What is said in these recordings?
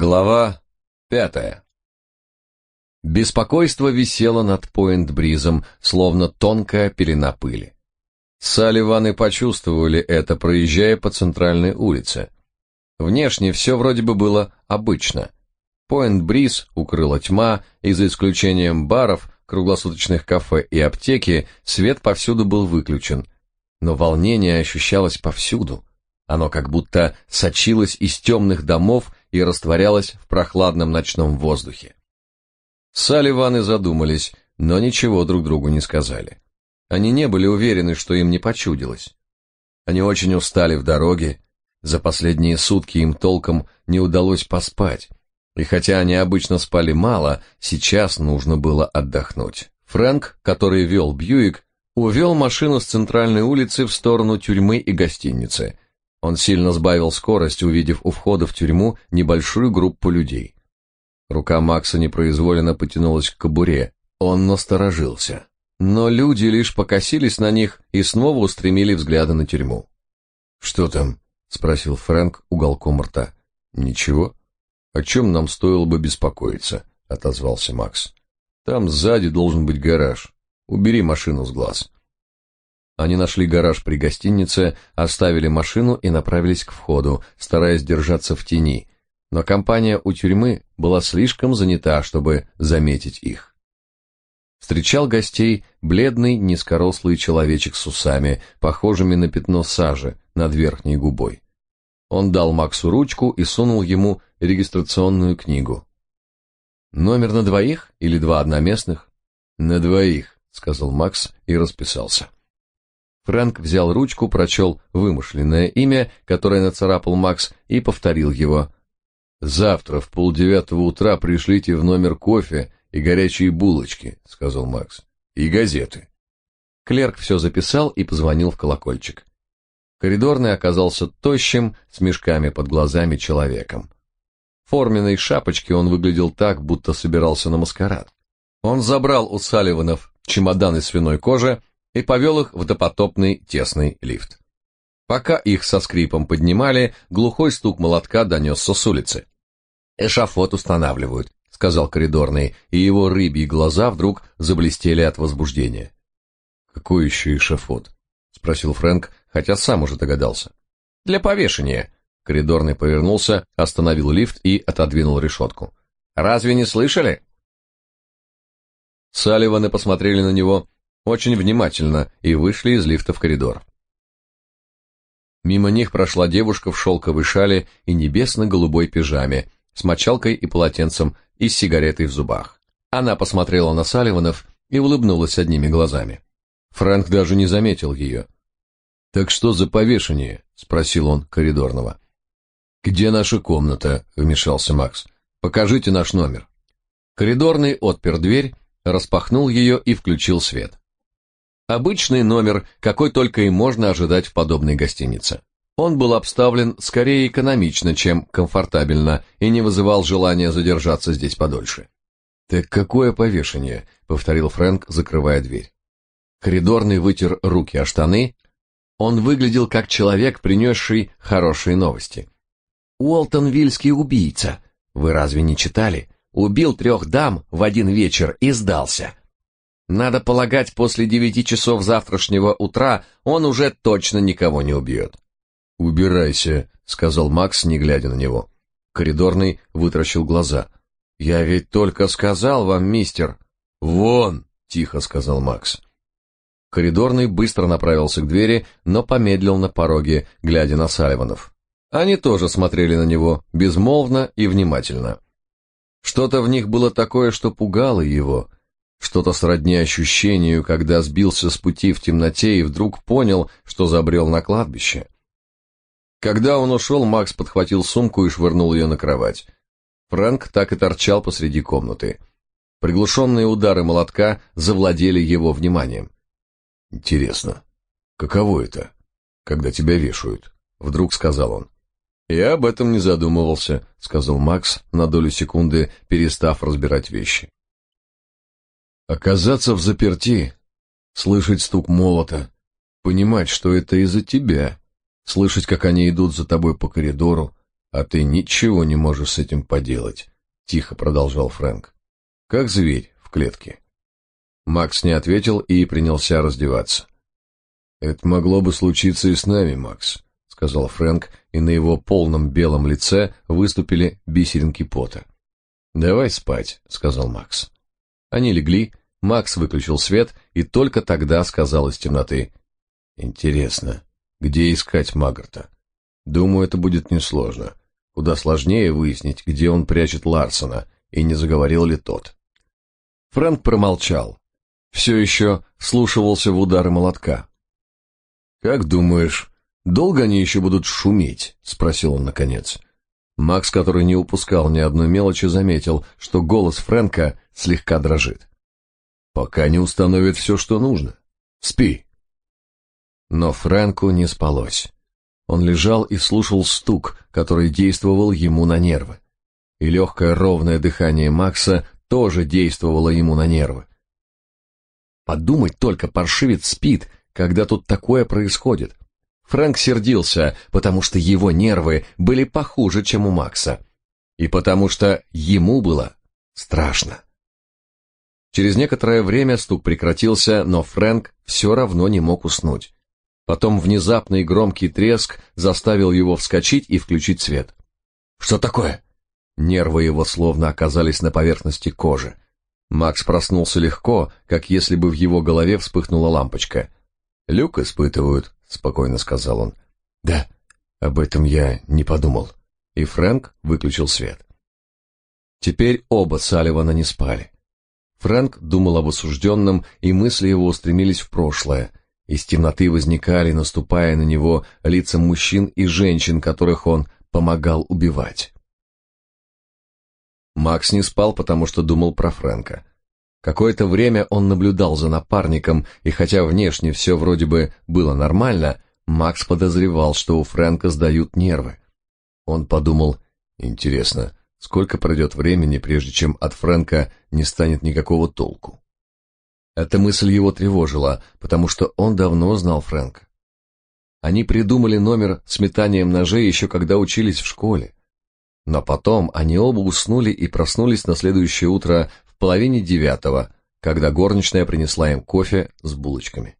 Глава пятая. Беспокойство висело над Пойнт-Бризом, словно тонкая пелена пыли. Салливаны почувствовали это, проезжая по центральной улице. Внешне все вроде бы было обычно. Пойнт-Бриз укрыла тьма, и за исключением баров, круглосуточных кафе и аптеки, свет повсюду был выключен. Но волнение ощущалось повсюду. Оно как будто сочилось из темных домов и растворялось в прохладном ночном воздухе. Салливаны задумались, но ничего друг другу не сказали. Они не были уверены, что им не почудилось. Они очень устали в дороге, за последние сутки им толком не удалось поспать, и хотя они обычно спали мало, сейчас нужно было отдохнуть. Фрэнк, который вел Бьюик, увел машину с центральной улицы в сторону тюрьмы и гостиницы – он сильно сбавил скорость, увидев у входа в тюрьму небольшую группу людей. Рука Макса непроизволенно потянулась к кобуре. Он насторожился. Но люди лишь покосились на них и снова устремили взгляды на тюрьму. «Что там?» — спросил Фрэнк уголком рта. «Ничего. О чем нам стоило бы беспокоиться?» — отозвался Макс. «Там сзади должен быть гараж. Убери машину с глаз». Они нашли гараж при гостинице, оставили машину и направились к входу, стараясь держаться в тени. Но компания у тюрьмы была слишком занята, чтобы заметить их. Встречал гостей бледный, низкорослый человечек с усами, похожими на пятно сажи над верхней губой. Он дал Максу ручку и сунул ему регистрационную книгу. «Номер на двоих или два одноместных?» «На двоих», — сказал Макс и расписался. Фрэнк взял ручку, прочел вымышленное имя, которое нацарапал Макс, и повторил его. «Завтра в полдевятого утра пришлите в номер кофе и горячие булочки», — сказал Макс. «И газеты». Клерк все записал и позвонил в колокольчик. Коридорный оказался тощим, с мешками под глазами человеком. В форменной шапочке он выглядел так, будто собирался на маскарад. Он забрал у Салливанов чемодан из свиной кожи, и повел их в допотопный тесный лифт. Пока их со скрипом поднимали, глухой стук молотка донесся с улицы. «Эшафот устанавливают», — сказал коридорный, и его рыбьи глаза вдруг заблестели от возбуждения. «Какой еще эшафот?» — спросил Фрэнк, хотя сам уже догадался. «Для повешения». Коридорный повернулся, остановил лифт и отодвинул решетку. «Разве не слышали?» Салливаны посмотрели на него очень внимательно и вышли из лифта в коридор. Мимо них прошла девушка в шелковой шале и небесно-голубой пижаме, с мочалкой и полотенцем и с сигаретой в зубах. Она посмотрела на Салливанов и улыбнулась одними глазами. Фрэнк даже не заметил ее. «Так что за повешение?» — спросил он коридорного. «Где наша комната?» — вмешался Макс. «Покажите наш номер». Коридорный отпер дверь, распахнул ее и включил свет. Обычный номер, какой только и можно ожидать в подобной гостинице. Он был обставлен скорее экономично, чем комфортабельно, и не вызывал желания задержаться здесь подольше. «Так какое повешение?» — повторил Фрэнк, закрывая дверь. Коридорный вытер руки о штаны. Он выглядел как человек, принесший хорошие новости. «Уолтон Вильский убийца. Вы разве не читали? Убил трех дам в один вечер и сдался. Надо полагать, после девяти часов завтрашнего утра он уже точно никого не убьет. «Убирайся», — сказал Макс, не глядя на него. Коридорный вытаращил глаза. «Я ведь только сказал вам, мистер». «Вон», — тихо сказал Макс. Коридорный быстро направился к двери, но помедлил на пороге, глядя на Салливанов. Они тоже смотрели на него, безмолвно и внимательно. Что-то в них было такое, что пугало его — что-то сродни ощущению, когда сбился с пути в темноте и вдруг понял, что забрел на кладбище. Когда он ушел, Макс подхватил сумку и швырнул ее на кровать. Фрэнк так и торчал посреди комнаты. Приглушенные удары молотка завладели его вниманием. «Интересно, каково это, когда тебя вешают?» — вдруг сказал он. «Я об этом не задумывался», — сказал Макс, на долю секунды перестав разбирать вещи. Оказаться в заперти, слышать стук молота, понимать, что это из-за тебя, слышать, как они идут за тобой по коридору, А ты ничего не можешь с этим поделать, тихо продолжал Фрэнк. Как зверь в клетке. Макс не ответил и принялся раздеваться. Это могло бы случиться и с нами, Макс, сказал Фрэнк, и на его полном белом лице выступили бисеринки пота. Давай спать, сказал Макс. Они легли, Макс выключил свет и только тогда сказал из темноты: "Интересно, где искать Магарта? Думаю, это будет несложно. Куда сложнее выяснить, где он прячет Ларсона и не заговорил ли тот". Фрэнк промолчал. Все еще слушался в удары молотка. Как думаешь, долго они еще будут шуметь? спросил он наконец. Макс, который не упускал ни одной мелочи, заметил, что голос Фрэнка слегка дрожит. Пока не установят все, что нужно. Спи. Но Фрэнку не спалось. Он лежал и слушал стук, который действовал ему на нервы. И легкое ровное дыхание Макса тоже действовало ему на нервы. Подумать только, паршивец спит, когда тут такое происходит. Фрэнк сердился, потому что его нервы были похуже, чем у Макса. И потому что ему было страшно. Через некоторое время стук прекратился, но Фрэнк все равно не мог уснуть. Потом внезапный громкий треск заставил его вскочить и включить свет. «Что такое?» Нервы его словно оказались на поверхности кожи. Макс проснулся легко, как если бы в его голове вспыхнула лампочка. «Люк испытывают», — спокойно сказал он. «Да, об этом я не подумал». И Фрэнк выключил свет. Теперь оба Салливана не спали. Фрэнк думал об осужденном, и мысли его устремились в прошлое. Из темноты возникали, наступая на него, лица мужчин и женщин, которых он помогал убивать. Макс не спал, потому что думал про Фрэнка. Какое-то время он наблюдал за напарником, и хотя внешне все вроде бы было нормально, Макс подозревал, что у Фрэнка сдают нервы. Он подумал, интересно, сколько пройдет времени, прежде чем от Фрэнка не станет никакого толку. Эта мысль его тревожила, потому что он давно знал Фрэнка. Они придумали номер с метанием ножей еще когда учились в школе. Но потом они оба уснули и проснулись на следующее утро половине девятого, когда горничная принесла им кофе с булочками.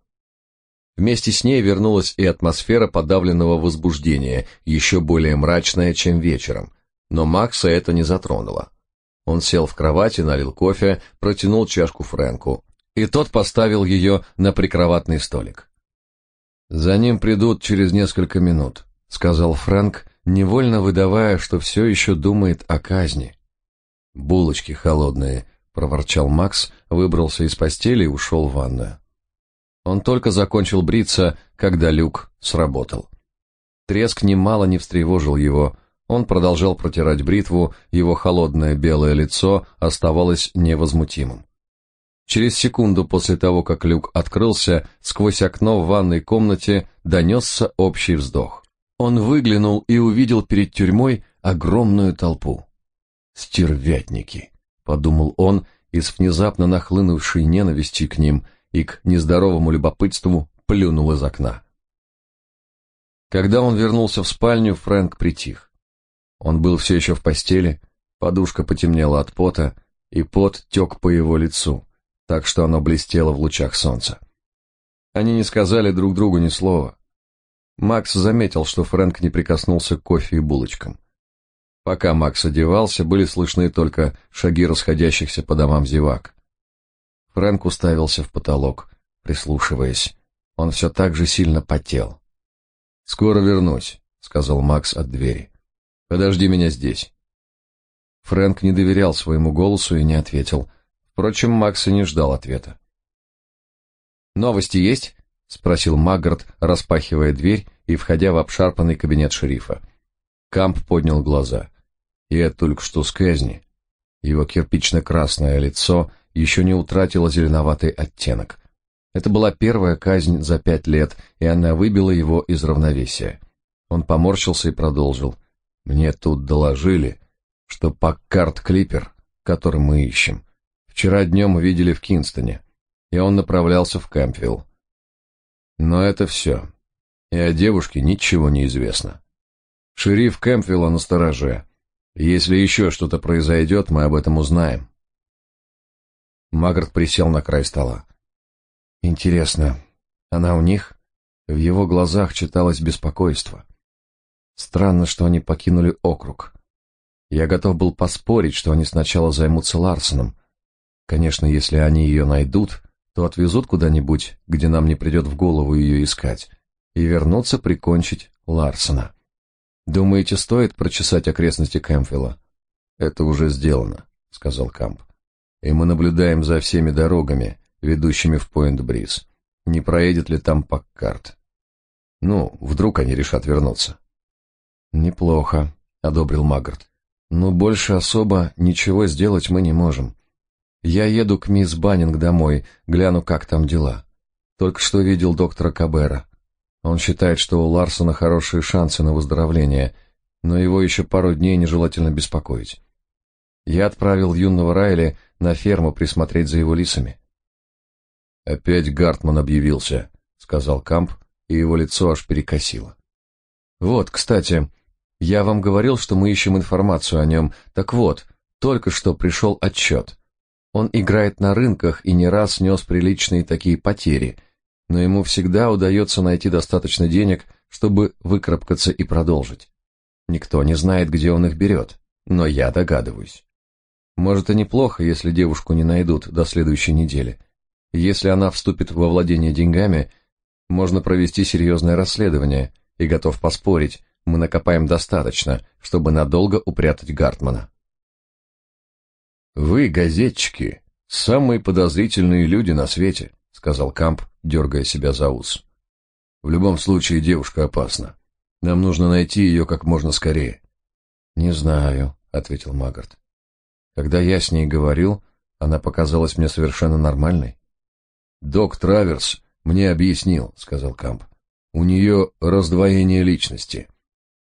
Вместе с ней вернулась и атмосфера подавленного возбуждения, еще более мрачная, чем вечером. Но Макса это не затронуло. Он сел в кровати, налил кофе, протянул чашку Фрэнку, и тот поставил ее на прикроватный столик. «За ним придут через несколько минут», — сказал Фрэнк, невольно выдавая, что все еще думает о казни. «Булочки холодные», проворчал Макс, выбрался из постели и ушел в ванную. Он только закончил бриться, когда люк сработал. Треск немало не встревожил его. Он продолжал протирать бритву, его холодное белое лицо оставалось невозмутимым. Через секунду после того, как люк открылся, сквозь окно в ванной комнате донесся общий вздох. Он выглянул и увидел перед тюрьмой огромную толпу. Стервятники подумал он и с внезапно нахлынувшей ненавистью к ним и к нездоровому любопытству плюнул из окна. Когда он вернулся в спальню, Фрэнк притих. Он был все еще в постели, подушка потемнела от пота, и пот тек по его лицу, так что оно блестело в лучах солнца. Они не сказали друг другу ни слова. Макс заметил, что Фрэнк не прикоснулся к кофе и булочкам. Пока Макс одевался, были слышны только шаги расходящихся по домам зевак. Фрэнк уставился в потолок, прислушиваясь. Он все так же сильно потел. «Скоро вернусь», — сказал Макс от двери. «Подожди меня здесь». Фрэнк не доверял своему голосу и не ответил. Впрочем, Макс и не ждал ответа. «Новости есть?» — спросил Маггарт, распахивая дверь и входя в обшарпанный кабинет шерифа. Камп поднял глаза. Я только что с казни. Его кирпично-красное лицо еще не утратило зеленоватый оттенок. Это была первая казнь за пять лет, и она выбила его из равновесия. Он поморщился и продолжил. «Мне тут доложили, что Паккарт Клипер, который мы ищем, вчера днем видели в Кинстоне, и он направлялся в Кэмпвилл. Но это все. И о девушке ничего не известно. Шериф Кэмпвилла на стороже. Если еще что-то произойдет, мы об этом узнаем. Магарт присел на край стола. Интересно, она у них? В его глазах читалось беспокойство. Странно, что они покинули округ. Я готов был поспорить, что они сначала займутся Ларсоном. Конечно, если они ее найдут, то отвезут куда-нибудь, где нам не придет в голову ее искать, и вернутся прикончить Ларсона. Думаете, стоит прочесать окрестности Кэмпфилла? Это уже сделано, сказал Камп. И мы наблюдаем за всеми дорогами, ведущими в Пойнт-Бриз. Не проедет ли там Паккарт? Ну, вдруг они решат вернуться. Неплохо, одобрил Магарт. Но больше особо ничего сделать мы не можем. Я еду к мисс Баннинг домой, гляну, как там дела. Только что видел доктора Кабера. Он считает, что у Ларсона хорошие шансы на выздоровление, но его еще пару дней нежелательно беспокоить. Я отправил юного Райли на ферму присмотреть за его лисами. Опять Гартман объявился, сказал Камп, и его лицо аж перекосило. Вот, кстати, я вам говорил, что мы ищем информацию о нем. Так вот, только что пришел отчет. Он играет на рынках и не раз нес приличные такие потери, но ему всегда удается найти достаточно денег, чтобы выкарабкаться и продолжить. Никто не знает, где он их берет, но я догадываюсь. Может, и неплохо, если девушку не найдут до следующей недели. Если она вступит во владение деньгами, можно провести серьезное расследование, и готов поспорить, мы накопаем достаточно, чтобы надолго упрятать Гартмана. Вы, газетчики, самые подозрительные люди на свете, сказал Камп, дергая себя за ус. В любом случае девушка опасна. Нам нужно найти ее как можно скорее. Не знаю, ответил Магарт. Когда я с ней говорил, она показалась мне совершенно нормальной. Док Траверс мне объяснил, сказал Камп. У нее раздвоение личности.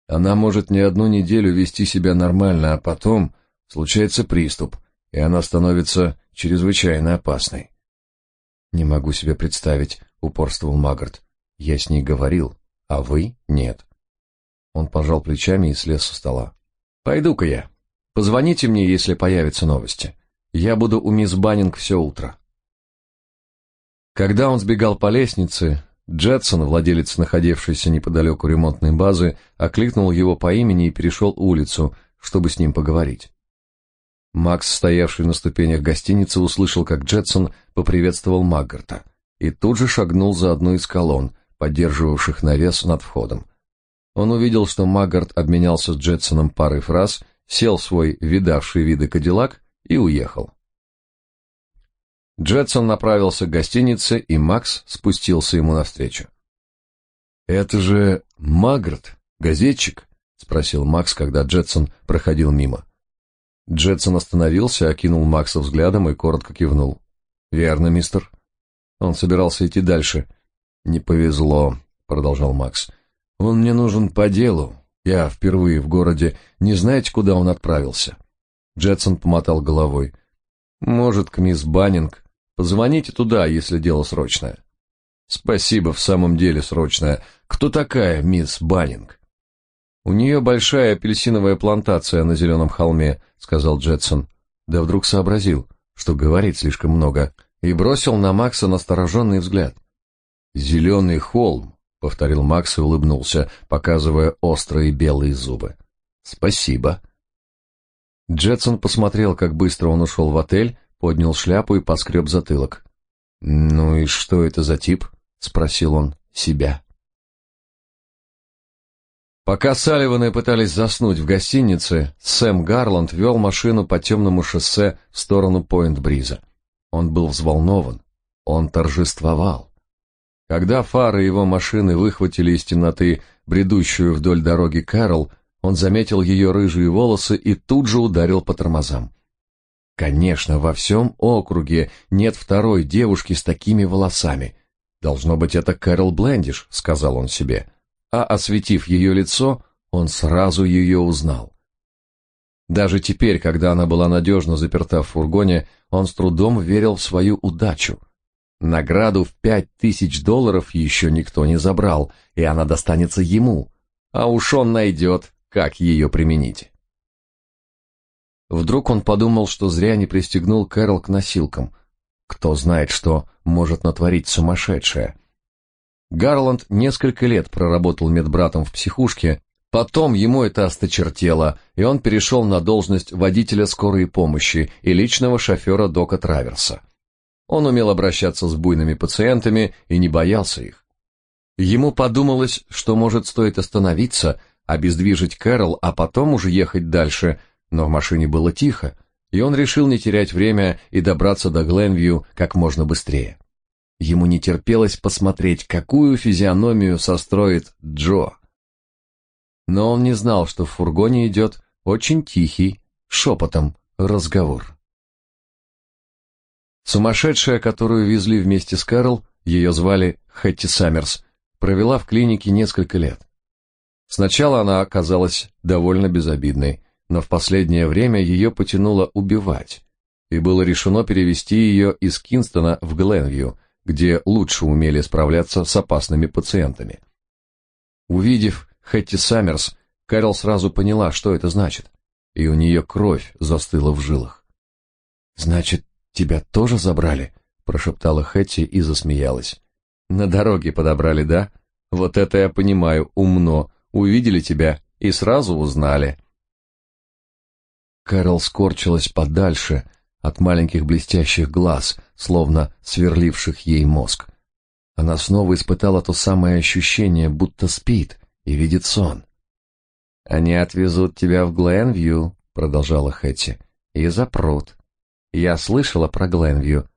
Она может не одну неделю вести себя нормально, а потом случается приступ, и она становится чрезвычайно опасной. Не могу себе представить, упорствовал Магарт. Я с ней говорил, а вы нет. Он пожал плечами и слез со стола. Пойду-ка я. Позвоните мне, если появятся новости. Я буду у мисс Баннинг все утро. Когда он сбегал по лестнице, Джетсон, владелец находившейся неподалеку ремонтной базы, окликнул его по имени и перешел улицу, чтобы с ним поговорить. Макс, стоявший на ступенях гостиницы, услышал, как Джетсон поприветствовал Маггарта, и тут же шагнул за одну из колонн, поддерживавших навес над входом. Он увидел, что Маггарт обменялся с Джетсоном парой фраз, сел в свой видавший виды кадиллак и уехал. Джетсон направился к гостинице, и Макс спустился ему навстречу. «Это же Магрот, газетчик?» — спросил Макс, когда Джетсон проходил мимо. Джетсон остановился, окинул Макса взглядом и коротко кивнул. «Верно, мистер». Он собирался идти дальше. «Не повезло», — продолжал Макс. «Он мне нужен по делу. Я впервые в городе. Не знаете, куда он отправился?» Джетсон помотал головой. «Может, к мисс Баннинг. Позвоните туда, если дело срочное. Спасибо, в самом деле срочное. Кто такая мисс Баннинг? У нее большая апельсиновая плантация на зеленом холме, сказал Джетсон. Да вдруг сообразил, что говорит слишком много, и бросил на Макса настороженный взгляд. «Зеленый холм», — повторил Макс и улыбнулся, показывая острые белые зубы. «Спасибо». Джетсон посмотрел, как быстро он ушел в отель, поднял шляпу и поскреб затылок. «Ну и что это за тип?» — спросил он себя. Пока Салливаны пытались заснуть в гостинице, Сэм Гарланд вел машину по темному шоссе в сторону Пойнт-Бриза. Он был взволнован, он торжествовал. Когда фары его машины выхватили из темноты бредущую вдоль дороги Кэрол, он заметил ее рыжие волосы и тут же ударил по тормозам. Конечно, во всем округе нет второй девушки с такими волосами. Должно быть, это Кэрол Блендиш, сказал он себе. А осветив ее лицо, он сразу ее узнал. Даже теперь, когда она была надежно заперта в фургоне, он с трудом верил в свою удачу. Награду в пять тысяч долларов еще никто не забрал, и она достанется ему. А уж он найдет, как ее применить. Вдруг он подумал, что зря не пристегнул Кэрол к носилкам. Кто знает, что может натворить сумасшедшая. Гарланд несколько лет проработал медбратом в психушке, потом ему это осточертело, и он перешел на должность водителя скорой помощи и личного шофера Дока Траверса. Он умел обращаться с буйными пациентами и не боялся их. Ему подумалось, что может стоит остановиться, обездвижить Кэрол, а потом уже ехать дальше, но в машине было тихо, и он решил не терять время и добраться до Гленвью как можно быстрее. Ему не терпелось посмотреть, какую физиономию состроит Джо. Но он не знал, что в фургоне идет очень тихий, шепотом разговор. Сумасшедшая, которую везли вместе с Кэрол, ее звали Хэтти Саммерс, провела в клинике несколько лет. Сначала она оказалась довольно безобидной, но в последнее время ее потянуло убивать, и было решено перевести ее из Кинстона в Гленвью, где лучше умели справляться с опасными пациентами. Увидев Хэтти Саммерс, Кэрол сразу поняла, что это значит, и у нее кровь застыла в жилах. «Значит, тебя тоже забрали?» — прошептала Хэтти и засмеялась. «На дороге подобрали, да? Вот это я понимаю, умно. Увидели тебя и сразу узнали». Кэрол скорчилась подальше от маленьких блестящих глаз, словно сверливших ей мозг. Она снова испытала то самое ощущение, будто спит и видит сон. «Они отвезут тебя в Гленвью», — продолжала Хэтти, — «и запрут. Я слышала про Гленвью.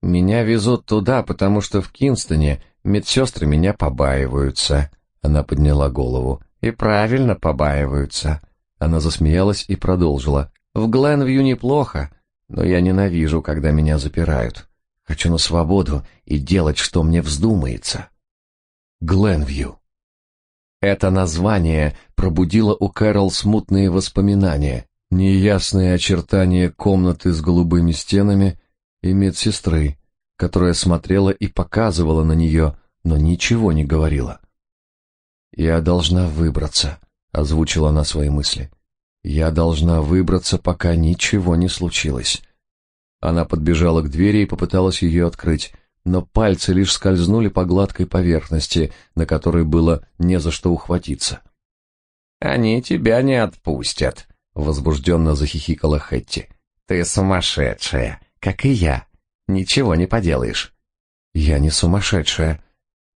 Меня везут туда, потому что в Кинстоне медсестры меня побаиваются». Она подняла голову. «И правильно побаиваются». Она засмеялась и продолжила. «В Гленвью неплохо, но я ненавижу, когда меня запирают. Хочу на свободу и делать, что мне вздумается. Гленвью. Это название пробудило у Кэрол смутные воспоминания, неясные очертания комнаты с голубыми стенами и медсестры, которая смотрела и показывала на нее, но ничего не говорила. «Я должна выбраться», — озвучила она свои мысли. Я должна выбраться, пока ничего не случилось. Она подбежала к двери и попыталась ее открыть, но пальцы лишь скользнули по гладкой поверхности, на которой было не за что ухватиться. «Они тебя не отпустят», — возбужденно захихикала Хэтти. «Ты сумасшедшая, как и я. Ничего не поделаешь». «Я не сумасшедшая».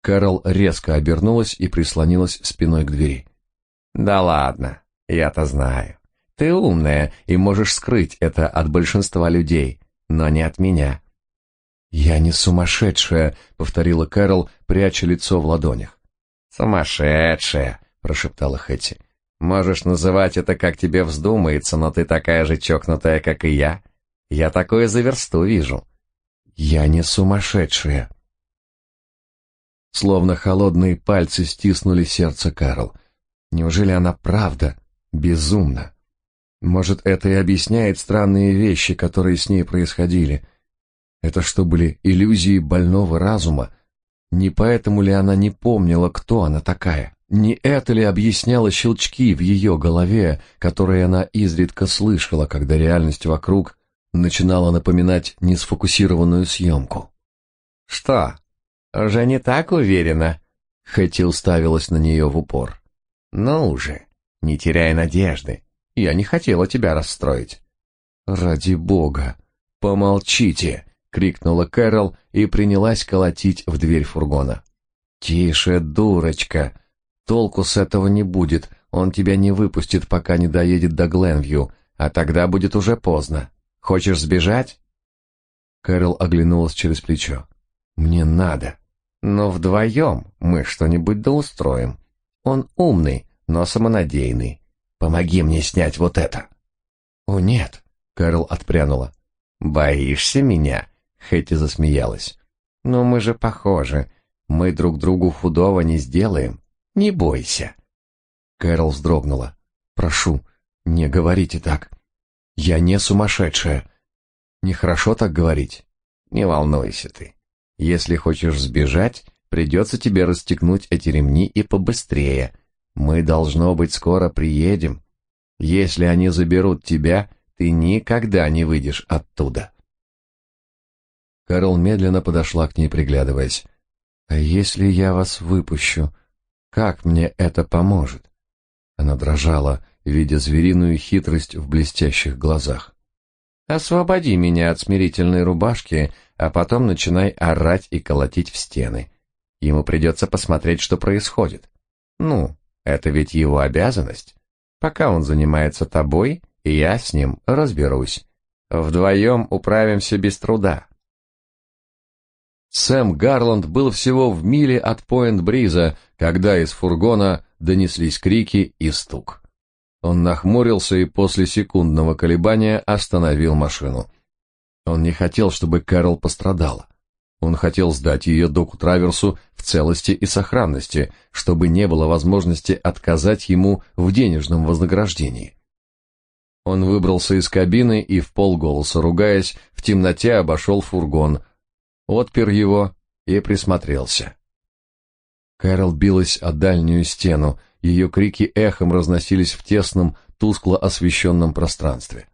Кэрол резко обернулась и прислонилась спиной к двери. «Да ладно, я-то знаю. Ты умная и можешь скрыть это от большинства людей, но не от меня. Я не сумасшедшая, повторила Кэрол, пряча лицо в ладонях. Сумасшедшая, прошептала Хэти. Можешь называть это как тебе вздумается, но ты такая же чокнутая, как и я. Я такое за версту вижу. Я не сумасшедшая. Словно холодные пальцы стиснули сердце Кэрол. Неужели она правда Безумно. Может, это и объясняет странные вещи, которые с ней происходили. Это что были иллюзии больного разума? Не поэтому ли она не помнила, кто она такая? Не это ли объясняло щелчки в ее голове, которые она изредка слышала, когда реальность вокруг начинала напоминать несфокусированную съемку? «Что, уже не так уверена?» Хэти уставилась на нее в упор. «Ну уже, не теряй надежды. Я не хотела тебя расстроить. Ради бога, помолчите, крикнула Кэрол и принялась колотить в дверь фургона. Тише, дурочка. Толку с этого не будет. Он тебя не выпустит, пока не доедет до Гленвью, а тогда будет уже поздно. Хочешь сбежать? Кэрол оглянулась через плечо. Мне надо. Но вдвоем мы что-нибудь да устроим. Он умный, но самонадеянный. Помоги мне снять вот это. О нет, Кэрол отпрянула. Боишься меня? Хэти засмеялась. Но мы же похожи. Мы друг другу худого не сделаем. Не бойся. Кэрол вздрогнула. Прошу, не говорите так. Я не сумасшедшая. Нехорошо так говорить. Не волнуйся ты. Если хочешь сбежать, придется тебе расстегнуть эти ремни и побыстрее. Мы, должно быть, скоро приедем. Если они заберут тебя, ты никогда не выйдешь оттуда. Кэрол медленно подошла к ней, приглядываясь. «А если я вас выпущу, как мне это поможет?» Она дрожала, видя звериную хитрость в блестящих глазах. «Освободи меня от смирительной рубашки, а потом начинай орать и колотить в стены. Ему придется посмотреть, что происходит. Ну, это ведь его обязанность. Пока он занимается тобой, я с ним разберусь. Вдвоем управимся без труда. Сэм Гарланд был всего в миле от Пойнт-Бриза, когда из фургона донеслись крики и стук. Он нахмурился и после секундного колебания остановил машину. Он не хотел, чтобы Кэрол пострадала. Он хотел сдать ее доку Траверсу в целости и сохранности, чтобы не было возможности отказать ему в денежном вознаграждении. Он выбрался из кабины и, в полголоса ругаясь, в темноте обошел фургон, отпер его и присмотрелся. Кэрол билась о дальнюю стену, ее крики эхом разносились в тесном, тускло освещенном пространстве.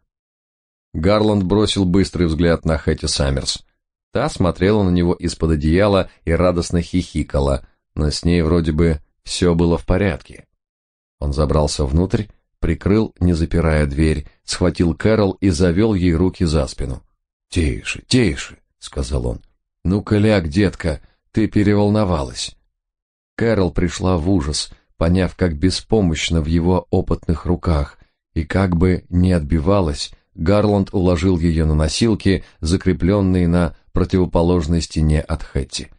Гарланд бросил быстрый взгляд на Хэти Саммерс. Та смотрела на него из-под одеяла и радостно хихикала, но с ней вроде бы все было в порядке. Он забрался внутрь, прикрыл, не запирая дверь, схватил Кэрол и завел ей руки за спину. «Тише, тише», — сказал он. «Ну-ка ляг, детка, ты переволновалась». Кэрол пришла в ужас, поняв, как беспомощно в его опытных руках, и как бы не отбивалась, Гарланд уложил ее на носилки, закрепленные на противоположной стене от Хэтти.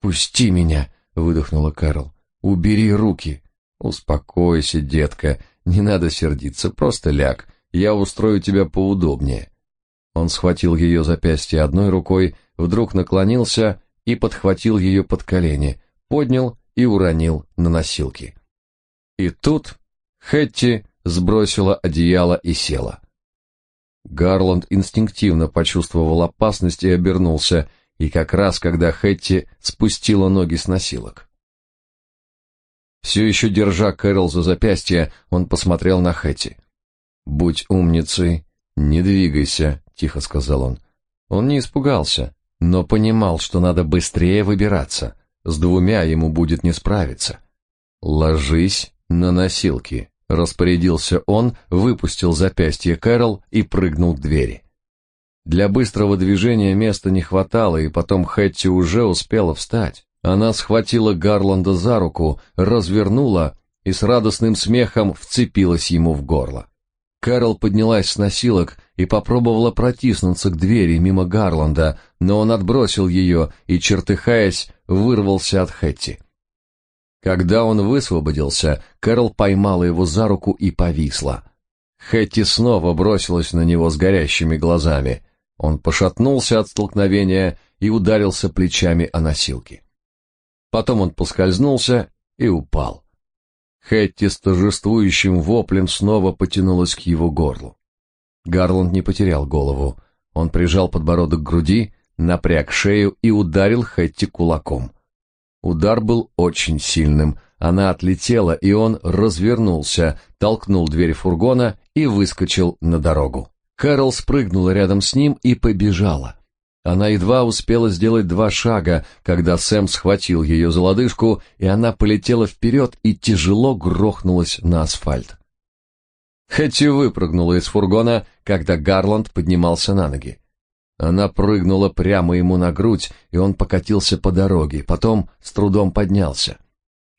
«Пусти меня!» — выдохнула Кэрол. «Убери руки!» «Успокойся, детка, не надо сердиться, просто ляг, я устрою тебя поудобнее». Он схватил ее запястье одной рукой, вдруг наклонился и подхватил ее под колени, поднял и уронил на носилки. И тут Хэтти сбросила одеяло и села. Гарланд инстинктивно почувствовал опасность и обернулся, и как раз когда Хэтти спустила ноги с носилок. Все еще держа Кэрол за запястье, он посмотрел на Хэтти. «Будь умницей, не двигайся», — тихо сказал он. Он не испугался, но понимал, что надо быстрее выбираться. С двумя ему будет не справиться. «Ложись на носилки», Распорядился он, выпустил запястье Кэрол и прыгнул к двери. Для быстрого движения места не хватало, и потом Хэтти уже успела встать. Она схватила Гарланда за руку, развернула и с радостным смехом вцепилась ему в горло. Кэрол поднялась с носилок и попробовала протиснуться к двери мимо Гарланда, но он отбросил ее и, чертыхаясь, вырвался от Хэтти. Когда он высвободился, Кэрол поймала его за руку и повисла. Хэтти снова бросилась на него с горящими глазами. Он пошатнулся от столкновения и ударился плечами о носилки. Потом он поскользнулся и упал. Хэтти с торжествующим воплем снова потянулась к его горлу. Гарланд не потерял голову. Он прижал подбородок к груди, напряг шею и ударил Хэтти кулаком. Удар был очень сильным. Она отлетела, и он развернулся, толкнул дверь фургона и выскочил на дорогу. Кэрол спрыгнула рядом с ним и побежала. Она едва успела сделать два шага, когда Сэм схватил ее за лодыжку, и она полетела вперед и тяжело грохнулась на асфальт. Хэтти выпрыгнула из фургона, когда Гарланд поднимался на ноги. Она прыгнула прямо ему на грудь, и он покатился по дороге, потом с трудом поднялся.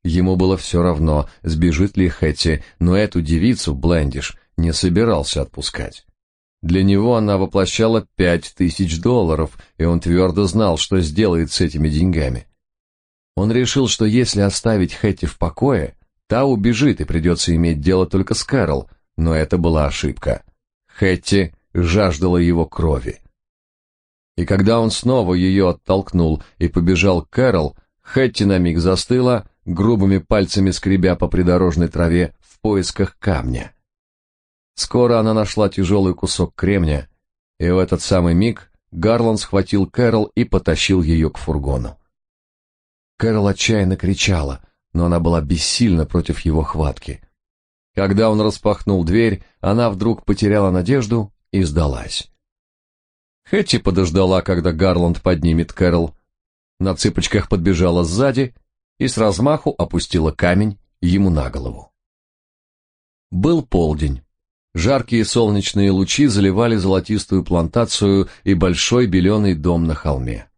Ему было все равно, сбежит ли Хэтти, но эту девицу, Блендиш, не собирался отпускать. Для него она воплощала пять тысяч долларов, и он твердо знал, что сделает с этими деньгами. Он решил, что если оставить Хэтти в покое, та убежит и придется иметь дело только с Кэрол, но это была ошибка. Хэтти жаждала его крови. И когда он снова ее оттолкнул и побежал к Кэрол, Хэтти на миг застыла, грубыми пальцами скребя по придорожной траве в поисках камня. Скоро она нашла тяжелый кусок кремня, и в этот самый миг Гарланд схватил Кэрол и потащил ее к фургону. Кэрол отчаянно кричала, но она была бессильна против его хватки. Когда он распахнул дверь, она вдруг потеряла надежду и сдалась. Хэтти подождала, когда Гарланд поднимет Кэрол, на цыпочках подбежала сзади и с размаху опустила камень ему на голову. Был полдень. Жаркие солнечные лучи заливали золотистую плантацию и большой беленый дом на холме.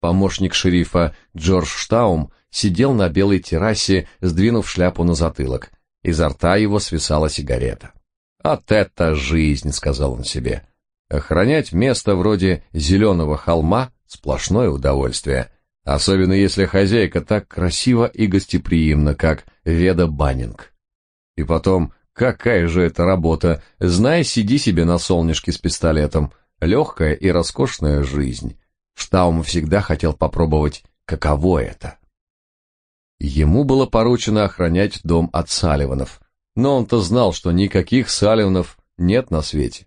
Помощник шерифа Джордж Штаум сидел на белой террасе, сдвинув шляпу на затылок. Изо рта его свисала сигарета. «От это жизнь», — сказал он себе. «Охранять место вроде зеленого холма — сплошное удовольствие, особенно если хозяйка так красива и гостеприимна, как Веда Баннинг. И потом, какая же это работа, знай, сиди себе на солнышке с пистолетом, легкая и роскошная жизнь». Штаум всегда хотел попробовать, каково это. Ему было поручено охранять дом от Салливанов, но он-то знал, что никаких Салливанов нет на свете.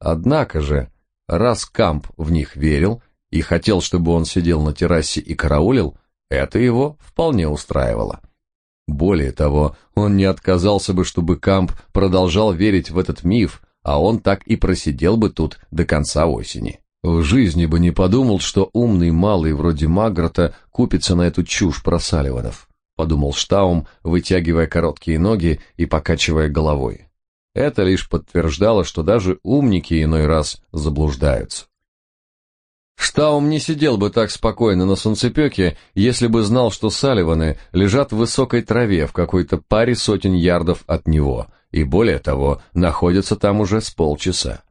Однако же, раз Камп в них верил и хотел, чтобы он сидел на террасе и караулил, это его вполне устраивало. Более того, он не отказался бы, чтобы Камп продолжал верить в этот миф, а он так и просидел бы тут до конца осени. В жизни бы не подумал, что умный малый вроде Маграта купится на эту чушь про Салливанов, подумал Штаум, вытягивая короткие ноги и покачивая головой. Это лишь подтверждало, что даже умники иной раз заблуждаются. Штаум не сидел бы так спокойно на солнцепеке, если бы знал, что Салливаны лежат в высокой траве в какой-то паре сотен ярдов от него, и более того, находятся там уже с полчаса.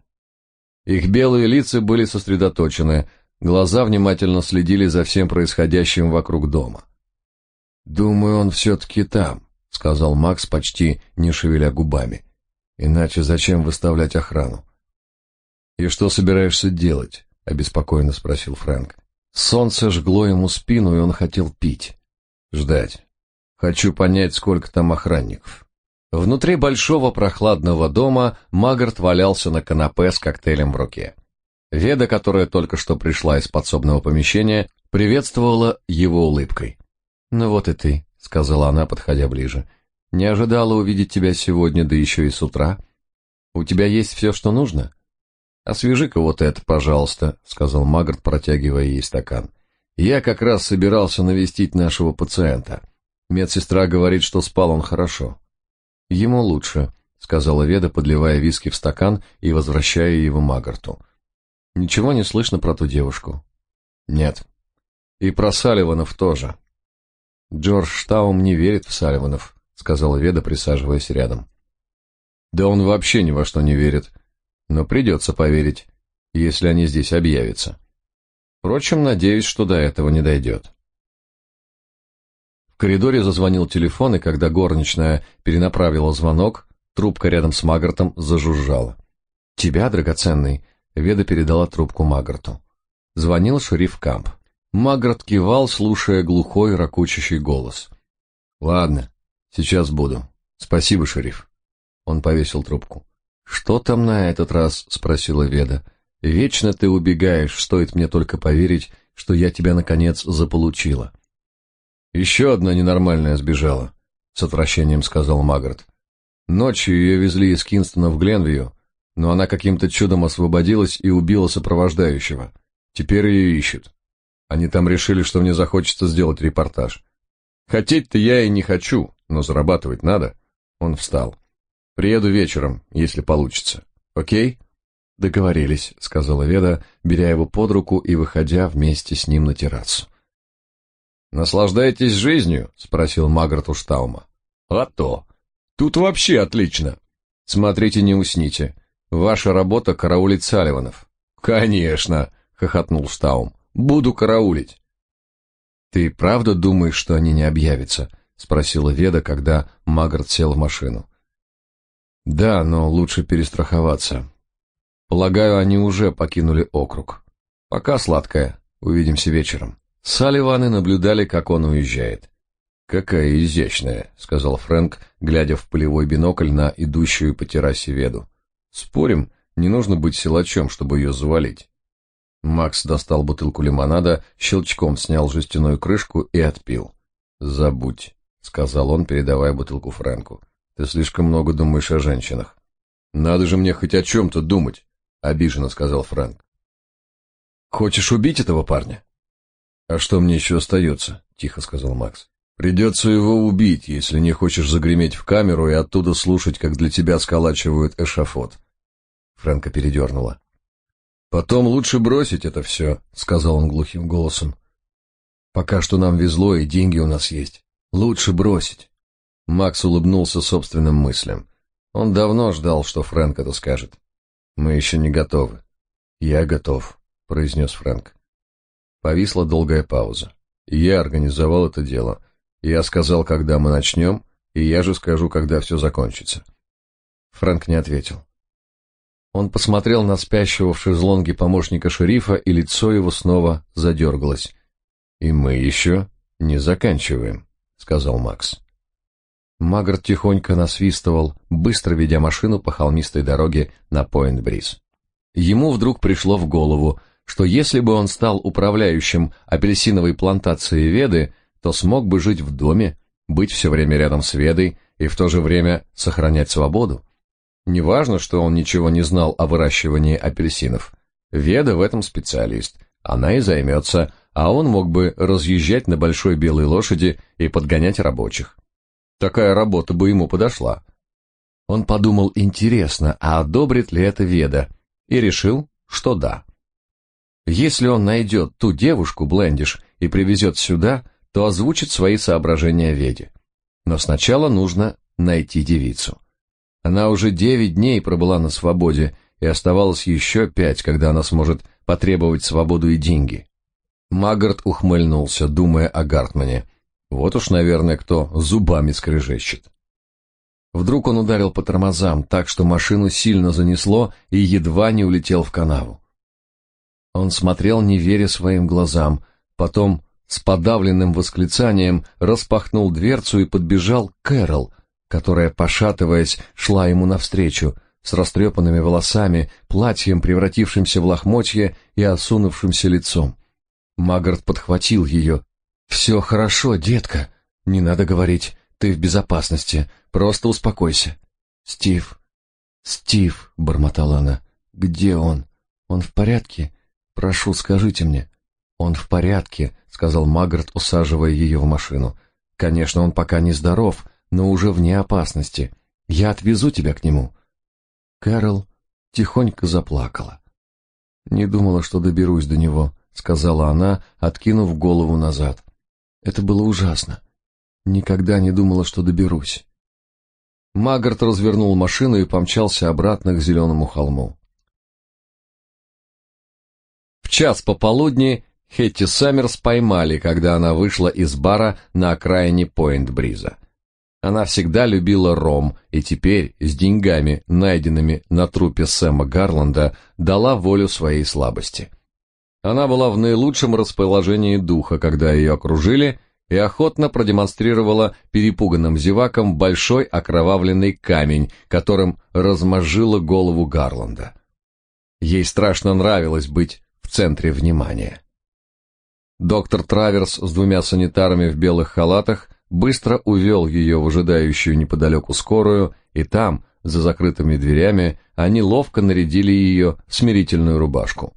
Их белые лица были сосредоточены, глаза внимательно следили за всем происходящим вокруг дома. «Думаю, он все-таки там», — сказал Макс, почти не шевеля губами. «Иначе зачем выставлять охрану?» «И что собираешься делать?» — обеспокоенно спросил Фрэнк. Солнце жгло ему спину, и он хотел пить. «Ждать. Хочу понять, сколько там охранников». Внутри большого прохладного дома Магарт валялся на канапе с коктейлем в руке. Веда, которая только что пришла из подсобного помещения, приветствовала его улыбкой. «Ну вот и ты», — сказала она, подходя ближе. «Не ожидала увидеть тебя сегодня, да еще и с утра. У тебя есть все, что нужно?» «Освежи-ка вот это, пожалуйста», — сказал Магарт, протягивая ей стакан. «Я как раз собирался навестить нашего пациента. Медсестра говорит, что спал он хорошо». Ему лучше, сказала Веда, подливая виски в стакан и возвращая его Магарту. Ничего не слышно про ту девушку. Нет. И про Салливанов тоже. Джордж Штаум не верит в Салливанов, сказала Веда, присаживаясь рядом. Да он вообще ни во что не верит. Но придется поверить, если они здесь объявятся. Впрочем, надеюсь, что до этого не дойдет. В коридоре зазвонил телефон, и когда горничная перенаправила звонок, трубка рядом с Магартом зажужжала. «Тебя, драгоценный?» — Веда передала трубку Магарту. Звонил шериф Камп. Магарт кивал, слушая глухой, ракучащий голос. «Ладно, сейчас буду. Спасибо, шериф». Он повесил трубку. «Что там на этот раз?» — спросила Веда. «Вечно ты убегаешь, стоит мне только поверить, что я тебя, наконец, заполучила». Еще одна ненормальная сбежала, с отвращением сказал Магарт. Ночью ее везли из Кинстона в Гленвью, но она каким-то чудом освободилась и убила сопровождающего. Теперь ее ищут. Они там решили, что мне захочется сделать репортаж. Хотеть-то я и не хочу, но зарабатывать надо. Он встал. Приеду вечером, если получится. О'кей? Договорились, сказала Веда, беря его под руку и выходя вместе с ним на террасу. «Наслаждаетесь жизнью?» — спросил Магрот у Штаума. «А то! Тут вообще отлично! Смотрите, не усните. Ваша работа — караулить Салливанов». «Конечно!» — хохотнул Штаум. «Буду караулить». «Ты правда думаешь, что они не объявятся?» — спросила Веда, когда Магарт сел в машину. «Да, но лучше перестраховаться. Полагаю, они уже покинули округ. Пока, сладкая. Увидимся вечером». Салливаны наблюдали, как он уезжает. «Какая изящная», — сказал Фрэнк, глядя в полевой бинокль на идущую по террасе Веду. «Спорим, не нужно быть силачом, чтобы ее завалить». Макс достал бутылку лимонада, щелчком снял жестяную крышку и отпил. «Забудь», сказал он, передавая бутылку Фрэнку. Ты слишком много думаешь о женщинах. Надо же мне хоть о чем-то думать, обиженно сказал Фрэнк. Хочешь убить этого парня? А что мне еще остается? тихо сказал Макс. Придется его убить, если не хочешь загреметь в камеру и оттуда слушать, как для тебя сколачивают эшафот. Фрэнка передернула. Потом лучше бросить это все», — сказал он глухим голосом. Пока что нам везло и деньги у нас есть. Лучше бросить. Макс улыбнулся собственным мыслям. Он давно ждал, что Фрэнк это скажет. Мы еще не готовы. Я готов, произнес Фрэнк. Повисла долгая пауза. Я организовал это дело. Я сказал, когда мы начнем, и я же скажу, когда все закончится. Фрэнк не ответил. Он посмотрел на спящего в шезлонге помощника шерифа, и лицо его снова задергалось. «И мы еще не заканчиваем», — сказал Макс. Магарт тихонько насвистывал, быстро ведя машину по холмистой дороге на Пойнт-Бриз. Ему вдруг пришло в голову, что если бы он стал управляющим апельсиновой плантации Веды, то смог бы жить в доме, быть все время рядом с Ведой и в то же время сохранять свободу. Неважно, что он ничего не знал о выращивании апельсинов. Веда в этом специалист. Она и займется, а он мог бы разъезжать на большой белой лошади и подгонять рабочих. Такая работа бы ему подошла. Он подумал, интересно, а одобрит ли это Веда, и решил, что да. Если он найдет ту девушку, Блендиш, и привезет сюда, то озвучит свои соображения Веде. Но сначала нужно найти девицу. Она уже девять дней пробыла на свободе, и оставалось еще пять, когда она сможет потребовать свободу и деньги. Магарт ухмыльнулся, думая о Гартмане. Вот уж, наверное, кто зубами скрежещет. Вдруг он ударил по тормозам так, что машину сильно занесло и едва не улетел в канаву. Он смотрел, не веря своим глазам, потом с подавленным восклицанием распахнул дверцу и подбежал Кэрол, которая, пошатываясь, шла ему навстречу, с растрепанными волосами, платьем, превратившимся в лохмотье и осунувшимся лицом. Магарт подхватил ее. «Все хорошо, детка. Не надо говорить. Ты в безопасности. Просто успокойся». «Стив». «Стив», — бормотала она. «Где он? Он в порядке? Прошу, скажите мне». «Он в порядке», — сказал Магарт, усаживая ее в машину. «Конечно, он пока не здоров, но уже вне опасности. Я отвезу тебя к нему». Кэрол тихонько заплакала. Не думала, что доберусь до него сказала она, откинув голову назад. Это было ужасно. Никогда не думала, что доберусь. Магарт развернул машину и помчался обратно к зеленому холму. В час пополудни Хетти Саммерс поймали, когда она вышла из бара на окраине Пойнт-Бриза. Она всегда любила ром, и теперь, с деньгами, найденными на трупе Сэма Гарланда, дала волю своей слабости. Она была в наилучшем расположении духа, когда ее окружили, и охотно продемонстрировала перепуганным зевакам большой окровавленный камень, которым размозжила голову Гарланда. Ей страшно нравилось быть в центре внимания. Доктор Траверс с двумя санитарами в белых халатах быстро увел ее в ожидающую неподалеку скорую, и там, за закрытыми дверями, они ловко нарядили ее в смирительную рубашку.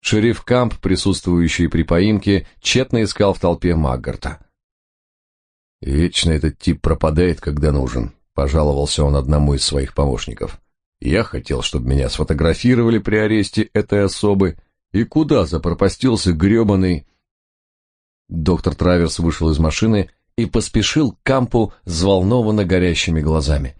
Шериф Камп, присутствующий при поимке, тщетно искал в толпе Маггарта. «Вечно этот тип пропадает, когда нужен», — пожаловался он одному из своих помощников. «Я хотел, чтобы меня сфотографировали при аресте этой особы, и куда запропастился гребаный...» Доктор Траверс вышел из машины и поспешил к Кампу взволнованно горящими глазами.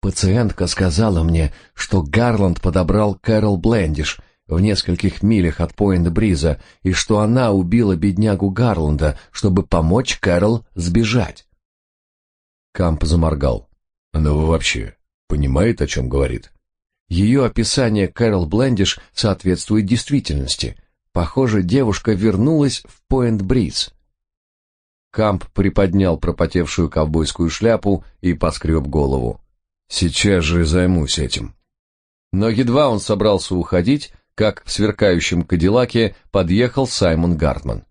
«Пациентка сказала мне, что Гарланд подобрал Кэрол Блендиш, в нескольких милях от Пойнт-Бриза, и что она убила беднягу Гарланда, чтобы помочь Кэрол сбежать. Камп заморгал. Она вообще понимает, о чем говорит? Ее описание Кэрол Блендиш соответствует действительности. Похоже, девушка вернулась в Пойнт-Бриз. Камп приподнял пропотевшую ковбойскую шляпу и поскреб голову. «Сейчас же займусь этим». Но едва он собрался уходить, как в сверкающем кадиллаке подъехал Саймон Гартман.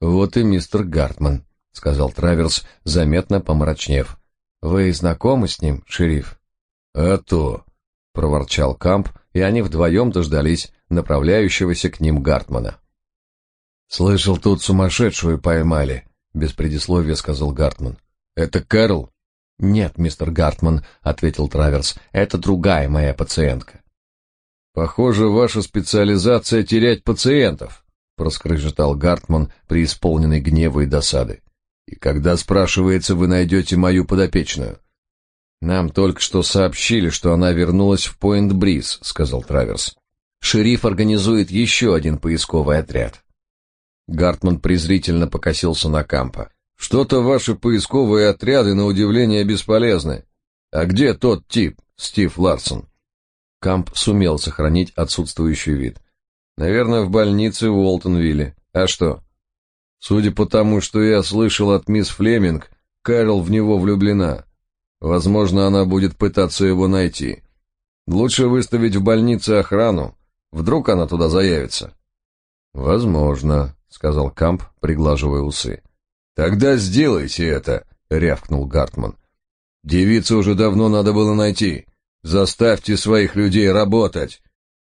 «Вот и мистер Гартман», — сказал Траверс, заметно помрачнев. Вы знакомы с ним, шериф? А то, проворчал Камп, и они вдвоем дождались направляющегося к ним Гартмана. Слышал, тут сумасшедшую поймали, без предисловия сказал Гартман. Это Кэрл? Нет, мистер Гартман, ответил Траверс. Это другая моя пациентка. Похоже, ваша специализация терять пациентов, проскрежетал Гартман, преисполненный гнева и досады. И когда спрашивается, вы найдете мою подопечную? Нам только что сообщили, что она вернулась в Пойнт-Бриз, сказал Траверс. Шериф организует еще один поисковый отряд. Гартман презрительно покосился на Кампа. Что-то ваши поисковые отряды на удивление бесполезны. А где тот тип, Стив Ларсон? Камп сумел сохранить отсутствующий вид. Наверное, в больнице в Уолтонвилле. А что? Судя по тому, что я слышал от мисс Флеминг, Кэрол в него влюблена. Возможно, она будет пытаться его найти. Лучше выставить в больнице охрану. Вдруг она туда заявится. Возможно, сказал Камп, приглаживая усы. Тогда сделайте это, рявкнул Гартман. Девицу уже давно надо было найти. Заставьте своих людей работать.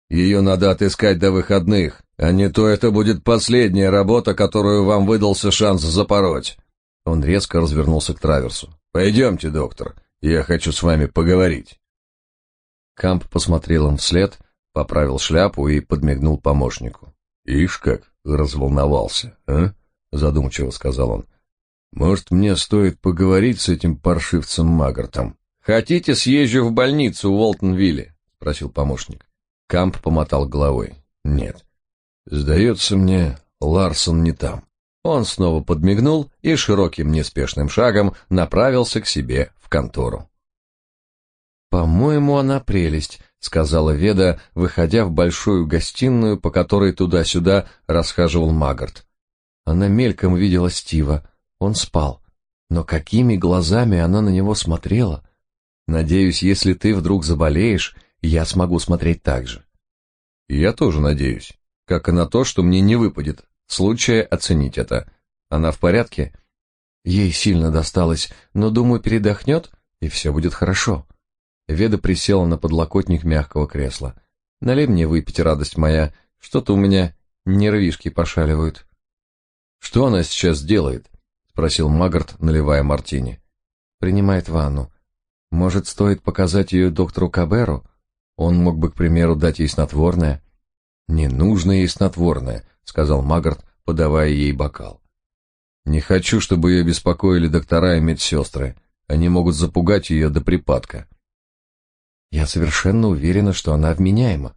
Ее надо отыскать до выходных, а не то это будет последняя работа, которую вам выдался шанс запороть. Он резко развернулся к Траверсу. Пойдемте, доктор, я хочу с вами поговорить. Камп посмотрел им вслед, поправил шляпу и подмигнул помощнику. Ишь как разволновался, а? задумчиво сказал он. Может, мне стоит поговорить с этим паршивцем Магартом? Хотите, съезжу в больницу в Уолтонвилле? спросил помощник. Камп помотал головой. Нет. Сдается мне, Ларсон не там. Он снова подмигнул и широким неспешным шагом направился к себе в контору. «По-моему, она прелесть», — сказала Веда, выходя в большую гостиную, по которой туда-сюда расхаживал Магарт. Она мельком видела Стива, он спал. Но какими глазами она на него смотрела? Надеюсь, если ты вдруг заболеешь, я смогу смотреть так же. Я тоже надеюсь, как и на то, что мне не выпадет случая оценить это. Она в порядке? Ей сильно досталось, но, думаю, передохнет, и все будет хорошо. Веда присела на подлокотник мягкого кресла. Налей мне выпить, радость моя, что-то у меня нервишки пошаливают. Что она сейчас делает? спросил Магарт, наливая мартини. Принимает ванну. Может, стоит показать ее доктору Каберу? Он мог бы, к примеру, дать ей снотворное. Не нужно ей снотворное, сказал Магарт, подавая ей бокал. Не хочу, чтобы ее беспокоили доктора и медсестры. Они могут запугать ее до припадка. Я совершенно уверена, что она вменяема.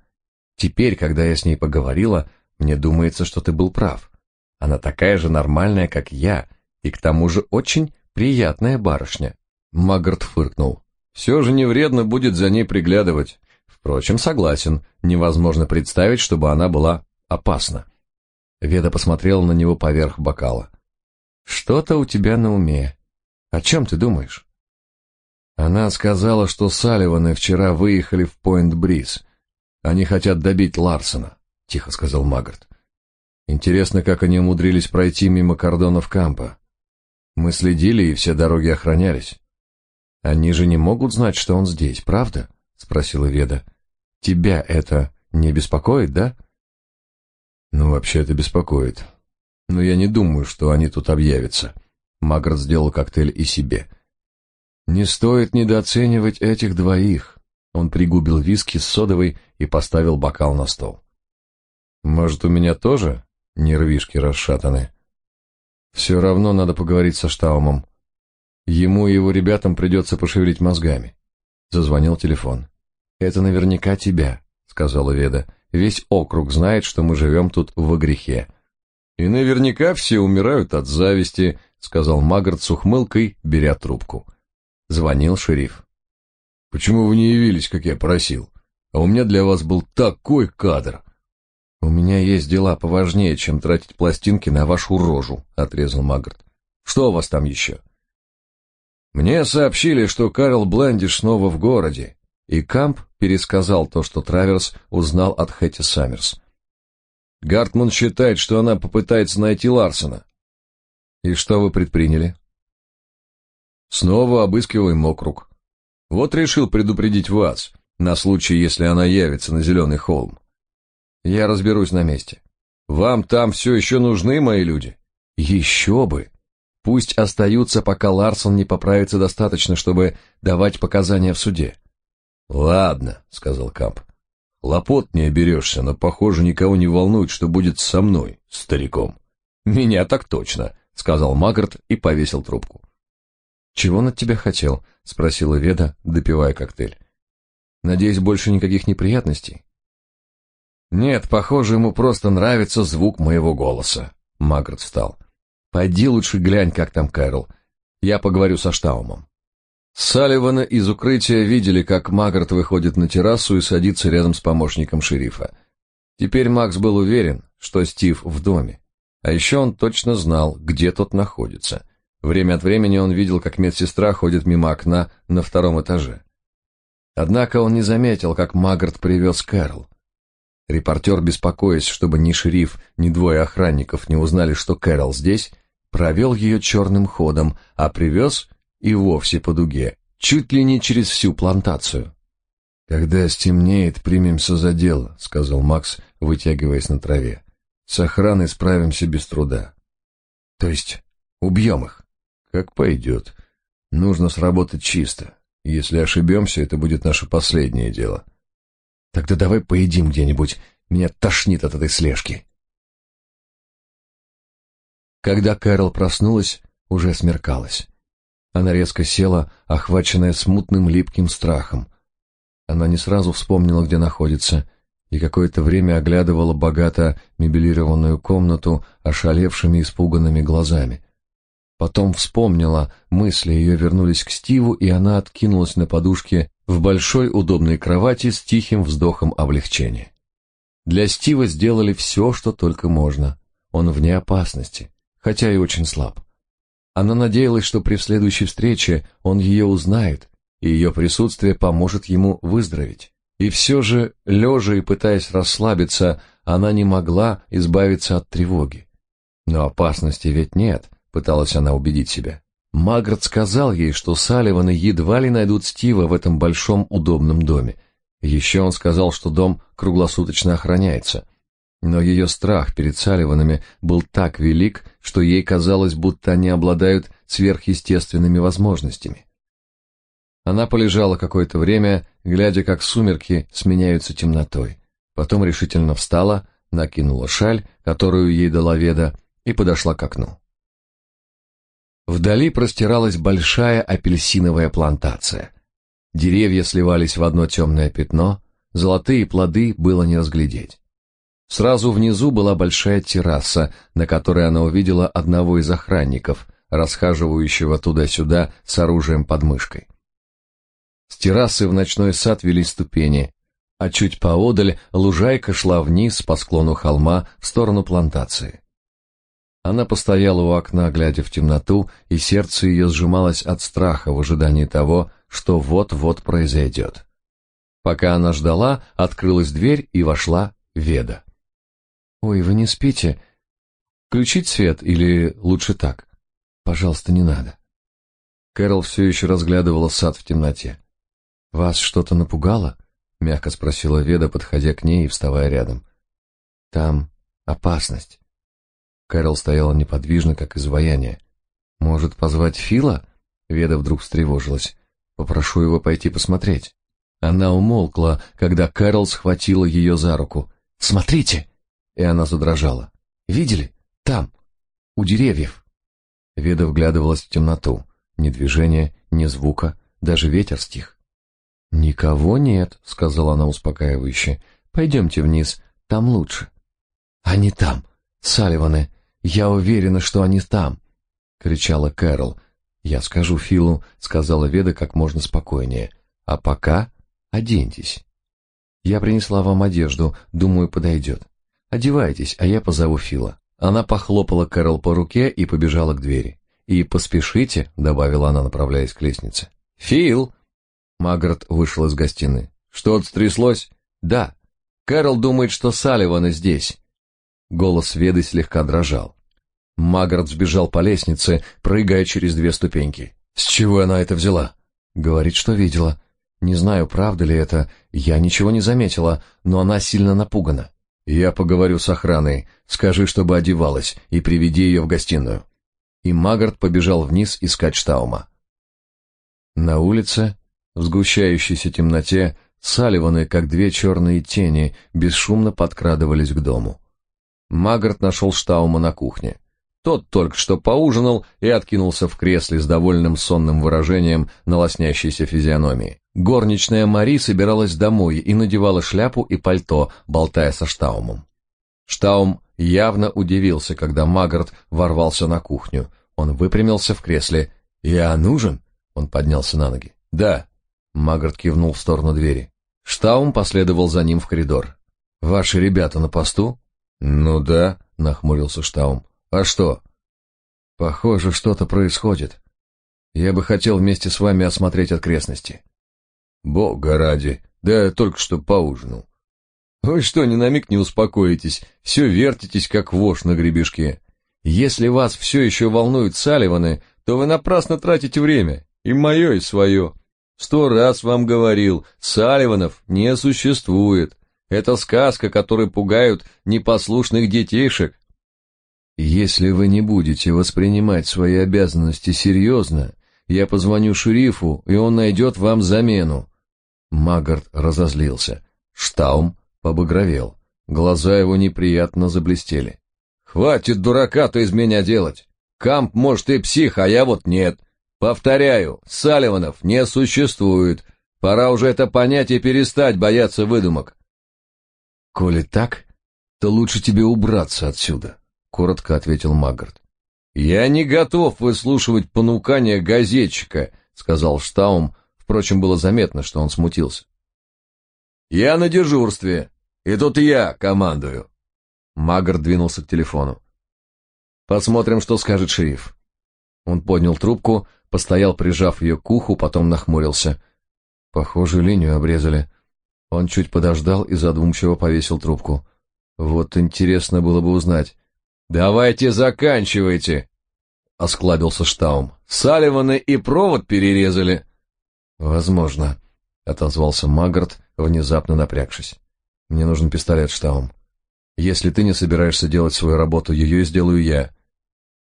Теперь, когда я с ней поговорила, мне думается, что ты был прав. Она такая же нормальная, как я, и к тому же очень приятная барышня. Магарт фыркнул. Все же не вредно будет за ней приглядывать. Впрочем, согласен, невозможно представить, чтобы она была опасна. Веда посмотрела на него поверх бокала. Что-то у тебя на уме. О чем ты думаешь? Она сказала, что Салливаны вчера выехали в Пойнт-Бриз. Они хотят добить Ларсона, тихо сказал Магарт. Интересно, как они умудрились пройти мимо кордонов кампа. Мы следили, и все дороги охранялись. Они же не могут знать, что он здесь, правда? спросила Веда. Тебя это не беспокоит, да? Ну, вообще это беспокоит. Но я не думаю, что они тут объявятся. Маград сделал коктейль и себе. Не стоит недооценивать этих двоих. Он пригубил виски с содовой и поставил бокал на стол. Может, у меня тоже нервишки расшатаны? Все равно надо поговорить со Штаумом. Ему и его ребятам придется пошевелить мозгами. Зазвонил телефон. «Это наверняка тебя», — сказала Веда. «Весь округ знает, что мы живем тут в грехе». «И наверняка все умирают от зависти», — сказал Магарт с ухмылкой, беря трубку. Звонил шериф. «Почему вы не явились, как я просил? А у меня для вас был такой кадр!» «У меня есть дела поважнее, чем тратить пластинки на вашу рожу», — отрезал Магарт. «Что у вас там еще?» «Мне сообщили, что Карл Блендиш снова в городе, и Камп пересказал то, что Траверс узнал от Хэти Саммерс. Гартман считает, что она попытается найти Ларсона. И что вы предприняли? Снова обыскиваем округ. Вот решил предупредить вас, на случай, если она явится на Зеленый холм. Я разберусь на месте. Вам там все еще нужны мои люди? Еще бы! Пусть остаются, пока Ларсон не поправится достаточно, чтобы давать показания в суде. Ладно, сказал Камп. Лопот не оберешься, но, похоже, никого не волнует, что будет со мной, стариком. Меня так точно, сказал Магарт и повесил трубку. Чего он от тебя хотел? спросила Веда, допивая коктейль. Надеюсь, больше никаких неприятностей. Нет, похоже, ему просто нравится звук моего голоса. Магарт встал. Пойди лучше глянь, как там Кэрол. Я поговорю со Штаумом. Салливана из укрытия видели, как Магарт выходит на террасу и садится рядом с помощником шерифа. Теперь Макс был уверен, что Стив в доме. А еще он точно знал, где тот находится. Время от времени он видел, как медсестра ходит мимо окна на втором этаже. Однако он не заметил, как Магарт привез Кэрол. Репортер, беспокоясь, чтобы ни шериф, ни двое охранников не узнали, что Кэрол здесь, провел ее черным ходом, а привез и вовсе по дуге, чуть ли не через всю плантацию. «Когда стемнеет, примемся за дело», — сказал Макс, вытягиваясь на траве. «С охраной справимся без труда». «То есть убьем их?» «Как пойдет. Нужно сработать чисто. Если ошибемся, это будет наше последнее дело». «Тогда давай поедим где-нибудь. Меня тошнит от этой слежки». Когда Кэрол проснулась, уже смеркалось. Она резко села, охваченная смутным липким страхом. Она не сразу вспомнила, где находится, и какое-то время оглядывала богато мебелированную комнату ошалевшими испуганными глазами. Потом вспомнила, мысли ее вернулись к Стиву, и она откинулась на подушке в большой удобной кровати с тихим вздохом облегчения. Для Стива сделали все, что только можно. Он вне опасности хотя и очень слаб. Она надеялась, что при следующей встрече он ее узнает, и ее присутствие поможет ему выздороветь. И все же, лежа и пытаясь расслабиться, она не могла избавиться от тревоги. Но опасности ведь нет, пыталась она убедить себя. Маград сказал ей, что Салливаны едва ли найдут Стива в этом большом удобном доме. Еще он сказал, что дом круглосуточно охраняется. Но ее страх перед Салливанами был так велик, что ей казалось, будто они обладают сверхъестественными возможностями. Она полежала какое-то время, глядя, как сумерки сменяются темнотой. Потом решительно встала, накинула шаль, которую ей дала Веда, и подошла к окну. Вдали простиралась большая апельсиновая плантация. Деревья сливались в одно темное пятно, золотые плоды было не разглядеть. Сразу внизу была большая терраса, на которой она увидела одного из охранников, расхаживающего туда-сюда с оружием под мышкой. С террасы в ночной сад вели ступени, а чуть поодаль лужайка шла вниз по склону холма в сторону плантации. Она постояла у окна, глядя в темноту, и сердце ее сжималось от страха в ожидании того, что вот-вот произойдет. Пока она ждала, открылась дверь и вошла Веда. «Ой, вы не спите? Включить свет или лучше так? Пожалуйста, не надо». Кэрол все еще разглядывала сад в темноте. «Вас что-то напугало?» — мягко спросила Веда, подходя к ней и вставая рядом. «Там опасность». Кэрол стояла неподвижно, как изваяние. «Может, позвать Фила?» Веда вдруг встревожилась. «Попрошу его пойти посмотреть». Она умолкла, когда Кэрол схватила ее за руку. «Смотрите!» И она задрожала. «Видели? Там, у деревьев». Веда вглядывалась в темноту. Ни движения, ни звука, даже ветер стих. «Никого нет», — сказала она успокаивающе. «Пойдемте вниз, там лучше». «Они там, Салливаны, я уверена, что они там», — кричала Кэрол. «Я скажу Филу», — сказала Веда как можно спокойнее. «А пока оденьтесь. Я принесла вам одежду, думаю, подойдет. Одевайтесь, а я позову Фила. Она похлопала Кэрол по руке и побежала к двери. И поспешите, добавила она, направляясь к лестнице. Фил! Магарт вышел из гостиной. Что-то стряслось? Да. Кэрол думает, что Салливаны здесь. Голос Веды слегка дрожал. Магарт сбежал по лестнице, прыгая через две ступеньки. С чего она это взяла? Говорит, что видела. Не знаю, правда ли это, я ничего не заметила, но она сильно напугана. Я поговорю с охраной, скажи, чтобы одевалась, и приведи ее в гостиную. И Магарт побежал вниз искать Штаума. На улице, в сгущающейся темноте, Салливаны, как две черные тени, бесшумно подкрадывались к дому. Магарт нашел Штаума на кухне. Тот только что поужинал и откинулся в кресле с довольным сонным выражением на лоснящейся физиономии. Горничная Мари собиралась домой и надевала шляпу и пальто, болтая со Штаумом. Штаум явно удивился, когда Магарт ворвался на кухню. Он выпрямился в кресле. «Я нужен?» Он поднялся на ноги. «Да». Магарт кивнул в сторону двери. Штаум последовал за ним в коридор. «Ваши ребята на посту?» «Ну да», — нахмурился Штаум. А что? Похоже, что-то происходит. Я бы хотел вместе с вами осмотреть окрестности. Бога ради, да я только что поужинал. Вы что, ни на миг не успокоитесь, все вертитесь, как вошь на гребешке. Если вас все еще волнуют Салливаны, то вы напрасно тратите время, и мое, и свое. Сто раз вам говорил, Салливанов не существует. Это сказка, которой пугают непослушных детейшек, если вы не будете воспринимать свои обязанности серьезно, я позвоню шерифу, и он найдет вам замену. Магарт разозлился. Штаум побагровел. Глаза его неприятно заблестели. Хватит дурака-то из меня делать. Камп, может, и псих, а я вот нет. Повторяю, Салливанов не существует. Пора уже это понять и перестать бояться выдумок. Коли так, то лучше тебе убраться отсюда коротко ответил Магарт. Я не готов выслушивать понукания газетчика, сказал Штаум, впрочем, было заметно, что он смутился. Я на дежурстве, и тут я командую. Магарт двинулся к телефону. Посмотрим, что скажет шериф. Он поднял трубку, постоял, прижав ее к уху, потом нахмурился. Похоже, линию обрезали. Он чуть подождал и задумчиво повесил трубку. Вот интересно было бы узнать, «Давайте заканчивайте!» — осклабился Штаум. «Салливаны и провод перерезали!» «Возможно», — отозвался Магарт, внезапно напрягшись. «Мне нужен пистолет, Штаум. Если ты не собираешься делать свою работу, ее сделаю я».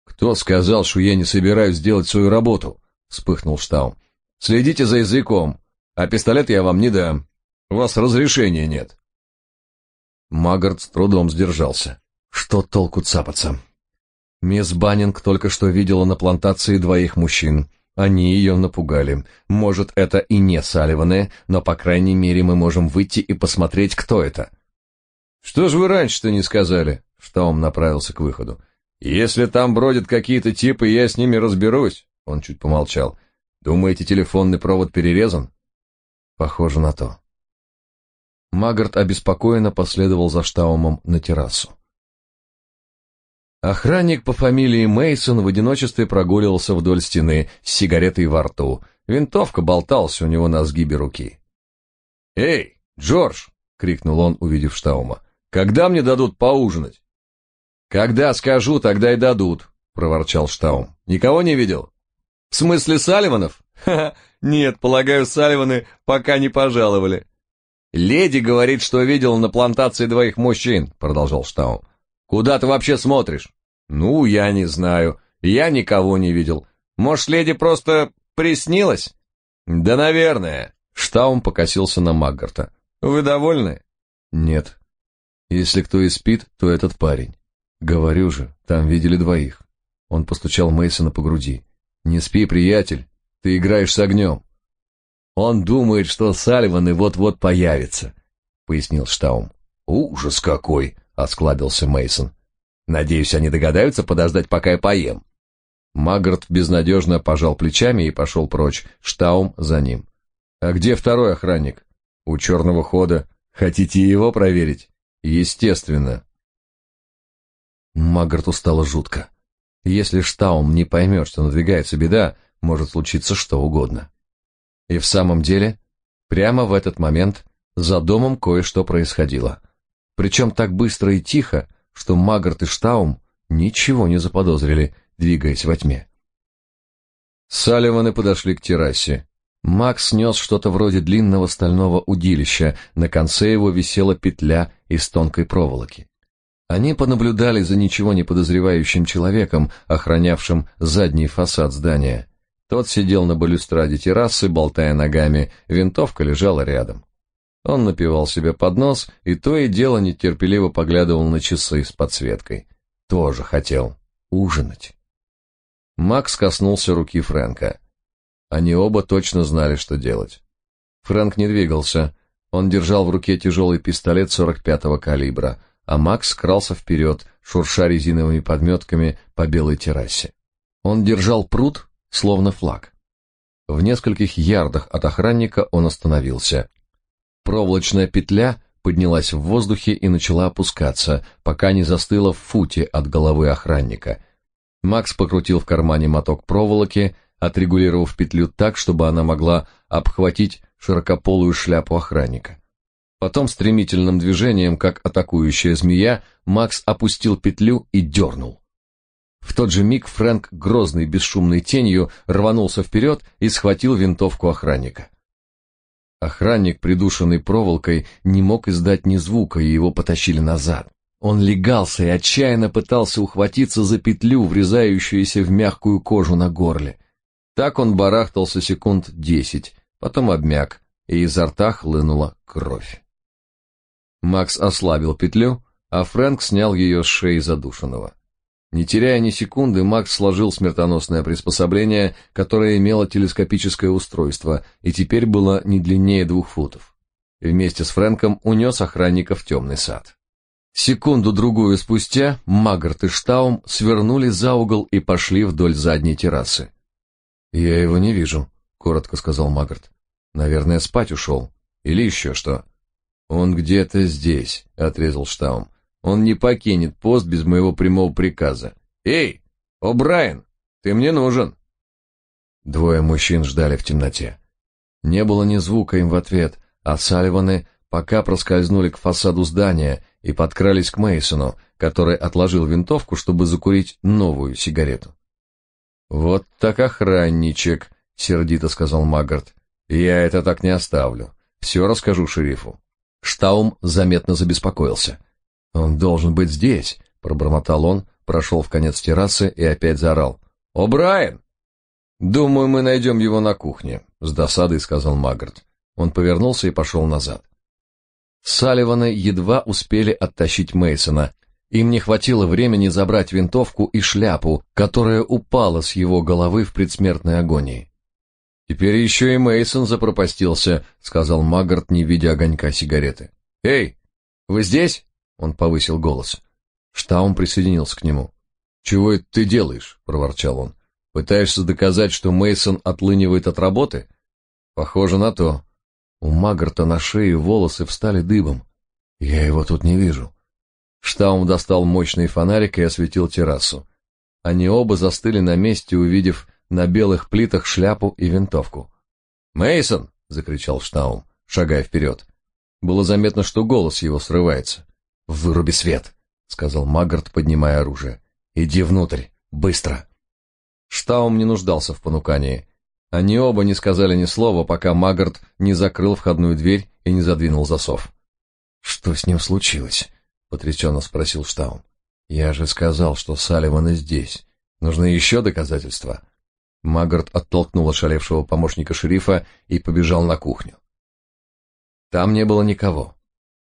«Кто сказал, что я не собираюсь делать свою работу?» — вспыхнул Штаум. «Следите за языком, а пистолет я вам не дам. У вас разрешения нет». Магарт с трудом сдержался. Что толку цапаться? Мисс Баннинг только что видела на плантации двоих мужчин. Они ее напугали. Может, это и не Салливаны, но, по крайней мере, мы можем выйти и посмотреть, кто это. «Что ж вы раньше-то не сказали?» Штаум направился к выходу. «Если там бродят какие-то типы, я с ними разберусь». Он чуть помолчал. «Думаете, телефонный провод перерезан?» «Похоже на то». Магарт обеспокоенно последовал за Штаумом на террасу. Охранник по фамилии Мейсон в одиночестве прогуливался вдоль стены с сигаретой во рту. Винтовка болталась у него на сгибе руки. «Эй, Джордж!» — крикнул он, увидев Штаума. «Когда мне дадут поужинать?» «Когда скажу, тогда и дадут», — проворчал Штаум. «Никого не видел?» «В смысле Салливанов?» «Ха-ха, нет, полагаю, Салливаны пока не пожаловали». «Леди говорит, что видела на плантации двоих мужчин», — продолжал Штаум. Куда ты вообще смотришь? Ну, я не знаю. Я никого не видел. Может, леди просто приснилась? Да, наверное. Штаум покосился на Маггарта. Вы довольны? Нет. Если кто и спит, то этот парень. Говорю же, там видели двоих. Он постучал Мейсона по груди. Не спи, приятель, ты играешь с огнем. Он думает, что Салливаны вот-вот появится, пояснил Штаум. Ужас какой! Осклабился Мейсон. Надеюсь, они догадаются подождать, пока я поем. Магарт безнадежно пожал плечами и пошел прочь, Штаум за ним. А где второй охранник? У черного хода. Хотите его проверить? Естественно. Магарту стало жутко. Если Штаум не поймет, что надвигается беда, может случиться что угодно. И в самом деле, прямо в этот момент за домом кое-что происходило причем так быстро и тихо, что Магарт и Штаум ничего не заподозрили, двигаясь во тьме. Салливаны подошли к террасе. Макс нес что-то вроде длинного стального удилища, на конце его висела петля из тонкой проволоки. Они понаблюдали за ничего не подозревающим человеком, охранявшим задний фасад здания. Тот сидел на балюстраде террасы, болтая ногами, винтовка лежала рядом. Он напивал себе под нос и то и дело нетерпеливо поглядывал на часы с подсветкой. Тоже хотел ужинать. Макс коснулся руки Фрэнка. Они оба точно знали, что делать. Фрэнк не двигался. Он держал в руке тяжелый пистолет 45-го калибра, а Макс крался вперед, шурша резиновыми подметками по белой террасе. Он держал пруд, словно флаг. В нескольких ярдах от охранника он остановился. Проволочная петля поднялась в воздухе и начала опускаться, пока не застыла в футе от головы охранника. Макс покрутил в кармане моток проволоки, отрегулировав петлю так, чтобы она могла обхватить широкополую шляпу охранника. Потом стремительным движением, как атакующая змея, Макс опустил петлю и дернул. В тот же миг Фрэнк, грозной бесшумной тенью, рванулся вперед и схватил винтовку охранника. Охранник, придушенный проволокой, не мог издать ни звука, и его потащили назад. Он легался и отчаянно пытался ухватиться за петлю, врезающуюся в мягкую кожу на горле. Так он барахтался секунд десять, потом обмяк, и изо рта хлынула кровь. Макс ослабил петлю, а Фрэнк снял ее с шеи задушенного. Не теряя ни секунды, Макс сложил смертоносное приспособление, которое имело телескопическое устройство и теперь было не длиннее двух футов. И вместе с Фрэнком унес охранника в темный сад. Секунду-другую спустя Магарт и Штаум свернули за угол и пошли вдоль задней террасы. «Я его не вижу», — коротко сказал Магарт. «Наверное, спать ушел. Или еще что». «Он где-то здесь», — отрезал Штаум. Он не покинет пост без моего прямого приказа. Эй, О'Брайен, ты мне нужен. Двое мужчин ждали в темноте. Не было ни звука им в ответ, а Салливаны пока проскользнули к фасаду здания и подкрались к Мейсону, который отложил винтовку, чтобы закурить новую сигарету. Вот так охранничек, сердито сказал Магарт. Я это так не оставлю. Все расскажу шерифу. Штаум заметно забеспокоился. «Он должен быть здесь», — пробормотал он, прошел в конец террасы и опять заорал. «О, Брайан!» «Думаю, мы найдем его на кухне», — с досадой сказал Магарт. Он повернулся и пошел назад. Салливаны едва успели оттащить Мейсона. Им не хватило времени забрать винтовку и шляпу, которая упала с его головы в предсмертной агонии. Теперь еще и Мейсон запропастился, сказал Магарт, не видя огонька сигареты. Эй, вы здесь? Он повысил голос. Штаум присоединился к нему. "Чего это ты делаешь?" проворчал он. "Пытаешься доказать, что Мейсон отлынивает от работы?" "Похоже на то. У Магарта на шее волосы встали дыбом. Я его тут не вижу." Штаум достал мощный фонарик и осветил террасу. Они оба застыли на месте, увидев на белых плитах шляпу и винтовку. "Мейсон!" закричал Штаум, шагая вперед. Было заметно, что голос его срывается. «Выруби свет», — сказал Магарт, поднимая оружие. «Иди внутрь, быстро». Штаум не нуждался в понукании. Они оба не сказали ни слова, пока Магарт не закрыл входную дверь и не задвинул засов. «Что с ним случилось?» — потрясенно спросил Штаум. «Я же сказал, что Салливан здесь. Нужны еще доказательства». Магарт оттолкнул ошалевшего помощника шерифа и побежал на кухню. Там не было никого.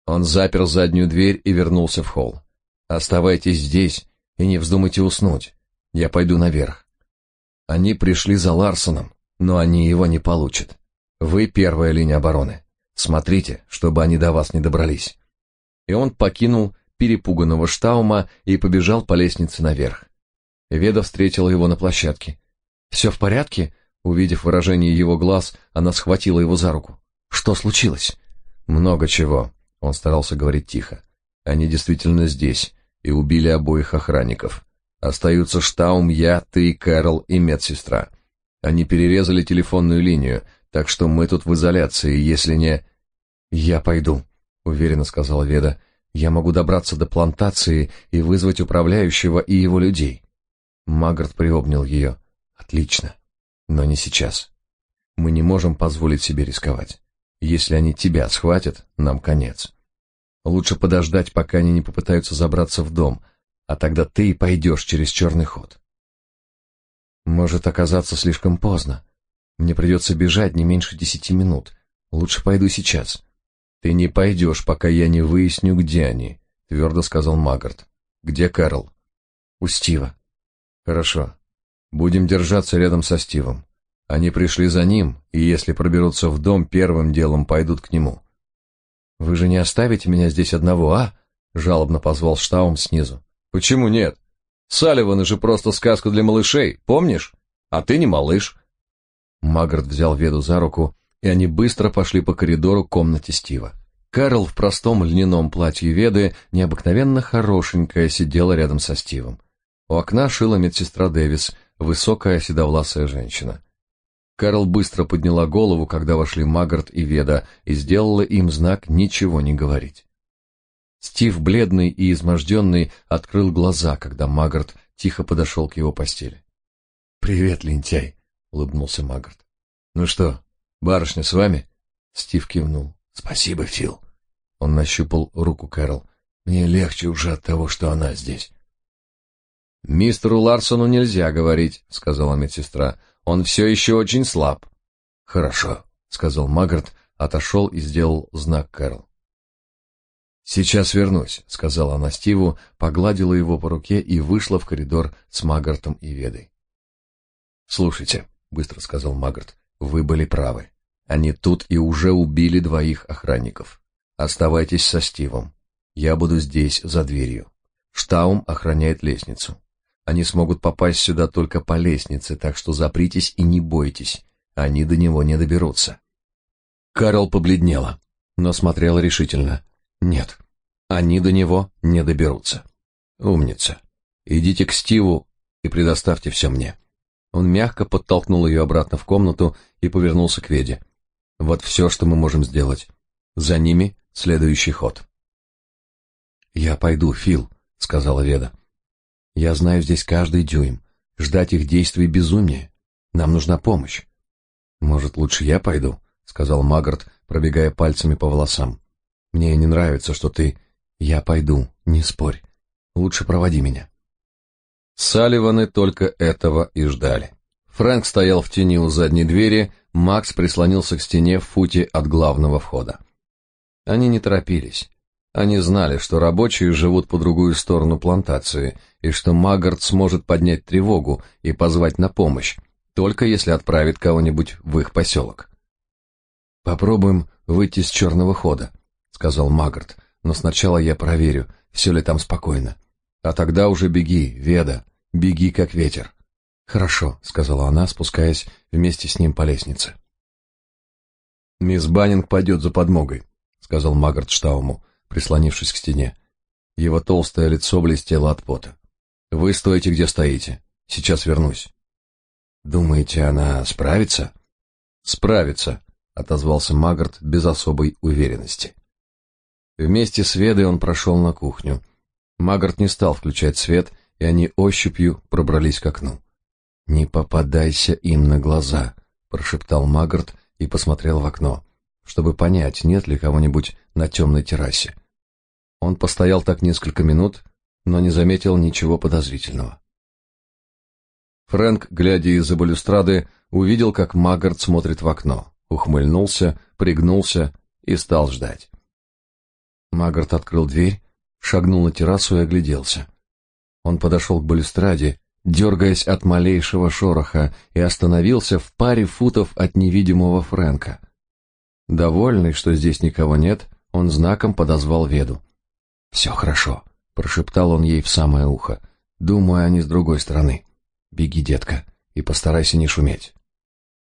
Он запер заднюю дверь и вернулся в холл. Оставайтесь здесь и не вздумайте уснуть. Я пойду наверх. Они пришли за Ларсоном, но они его не получат. Вы первая линия обороны. Смотрите, чтобы они до вас не добрались. И он покинул перепуганного Штаума и побежал по лестнице наверх. Веда встретила его на площадке. «Все в порядке?» Увидев выражение его глаз, она схватила его за руку. «Что случилось?» «Много чего. Он старался говорить тихо. Они действительно здесь и убили обоих охранников. Остаются Штаум, я, ты, Кэрол и медсестра. Они перерезали телефонную линию, так что мы тут в изоляции, если не... Я пойду, уверенно сказала Веда. Я могу добраться до плантации и вызвать управляющего и его людей. Магарт приобнял ее. Отлично. Но не сейчас. Мы не можем позволить себе рисковать. Если они тебя схватят, нам конец. Лучше подождать, пока они не попытаются забраться в дом, а тогда ты и пойдешь через черный ход. Может оказаться слишком поздно. Мне придется бежать не меньше десяти минут. Лучше пойду сейчас. «Ты не пойдешь, пока я не выясню, где они», — твердо сказал Магарт. «Где Кэрол?» «У Стива». «Хорошо. Будем держаться рядом со Стивом. Они пришли за ним, и если проберутся в дом, первым делом пойдут к нему». «Вы же не оставите меня здесь одного, а?» — жалобно позвал Штаум снизу. «Почему нет? Салливаны же просто сказка для малышей, помнишь? А ты не малыш». Магарт взял Веду за руку и они быстро пошли по коридору к комнате Стива. Карл в простом льняном платье Веды, необыкновенно хорошенькая, сидела рядом со Стивом. У окна шила медсестра Дэвис, высокая седовласая женщина. Карл быстро подняла голову, когда вошли Магарт и Веда, и сделала им знак ничего не говорить. Стив, бледный и изможденный, открыл глаза, когда Магарт тихо подошел к его постели. «Привет, лентяй!» — улыбнулся Магарт. «Ну что, Барышня с вами? Стив кивнул. Спасибо, Фил. Он нащупал руку Кэрол. Мне легче уже от того, что она здесь. Мистеру Ларсону нельзя говорить, сказала медсестра. Он все еще очень слаб. Хорошо, сказал Магарт, отошел и сделал знак Кэрол. Сейчас вернусь, сказала она Стиву, погладила его по руке и вышла в коридор с Магартом и Ведой. Слушайте, быстро сказал Магарт. Вы были правы. Они тут и уже убили двоих охранников. Оставайтесь со Стивом. Я буду здесь, за дверью. Штаум охраняет лестницу. Они смогут попасть сюда только по лестнице, так что запритесь и не бойтесь. Они до него не доберутся. Карл побледнела, но смотрела решительно. Нет, они до него не доберутся. Умница. Идите к Стиву и предоставьте все мне. Он мягко подтолкнул ее обратно в комнату и повернулся к Веде. Вот все, что мы можем сделать. За ними следующий ход. Я пойду, Фил, сказала Веда. Я знаю здесь каждый дюйм. Ждать их действий безумие. Нам нужна помощь. Может, лучше я пойду, сказал Магарт, пробегая пальцами по волосам. Мне не нравится, что ты Я пойду, не спорь. Лучше проводи меня. Салливаны только этого и ждали. Фрэнк стоял в тени у задней двери, Макс прислонился к стене в футе от главного входа. Они не торопились. Они знали, что рабочие живут по другую сторону плантации, и что Магарт сможет поднять тревогу и позвать на помощь, только если отправит кого-нибудь в их поселок. «Попробуем выйти с черного хода», — сказал Магарт, «но сначала я проверю, все ли там спокойно. А тогда уже беги, Веда, беги как ветер». «Хорошо», — сказала она, спускаясь вместе с ним по лестнице. «Мисс Баннинг пойдет за подмогой», — сказал Магарт Штауму, прислонившись к стене. Его толстое лицо блестело от пота. «Вы стоите, где стоите. Сейчас вернусь». «Думаете, она справится?» «Справится», — отозвался Магарт без особой уверенности. Вместе с Ведой он прошел на кухню. Магарт не стал включать свет, и они ощупью пробрались к окну. «Не попадайся им на глаза», — прошептал Магарт и посмотрел в окно, чтобы понять, нет ли кого-нибудь на темной террасе. Он постоял так несколько минут, но не заметил ничего подозрительного. Фрэнк, глядя из-за балюстрады, увидел, как Магарт смотрит в окно, ухмыльнулся, пригнулся и стал ждать. Магарт открыл дверь, шагнул на террасу и огляделся. Он подошел к балюстраде дергаясь от малейшего шороха, и остановился в паре футов от невидимого Фрэнка. Довольный, что здесь никого нет, он знаком подозвал Веду. «Все хорошо», — прошептал он ей в самое ухо. «Думаю, они с другой стороны. Беги, детка, и постарайся не шуметь».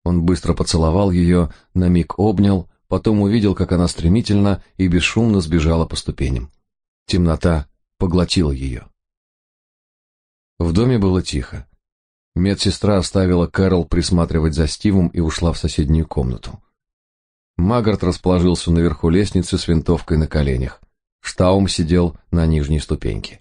Он быстро поцеловал ее, на миг обнял, потом увидел, как она стремительно и бесшумно сбежала по ступеням. Темнота поглотила ее. В доме было тихо. Медсестра оставила Кэрол присматривать за Стивом и ушла в соседнюю комнату. Магарт расположился наверху лестницы с винтовкой на коленях. Штаум сидел на нижней ступеньке.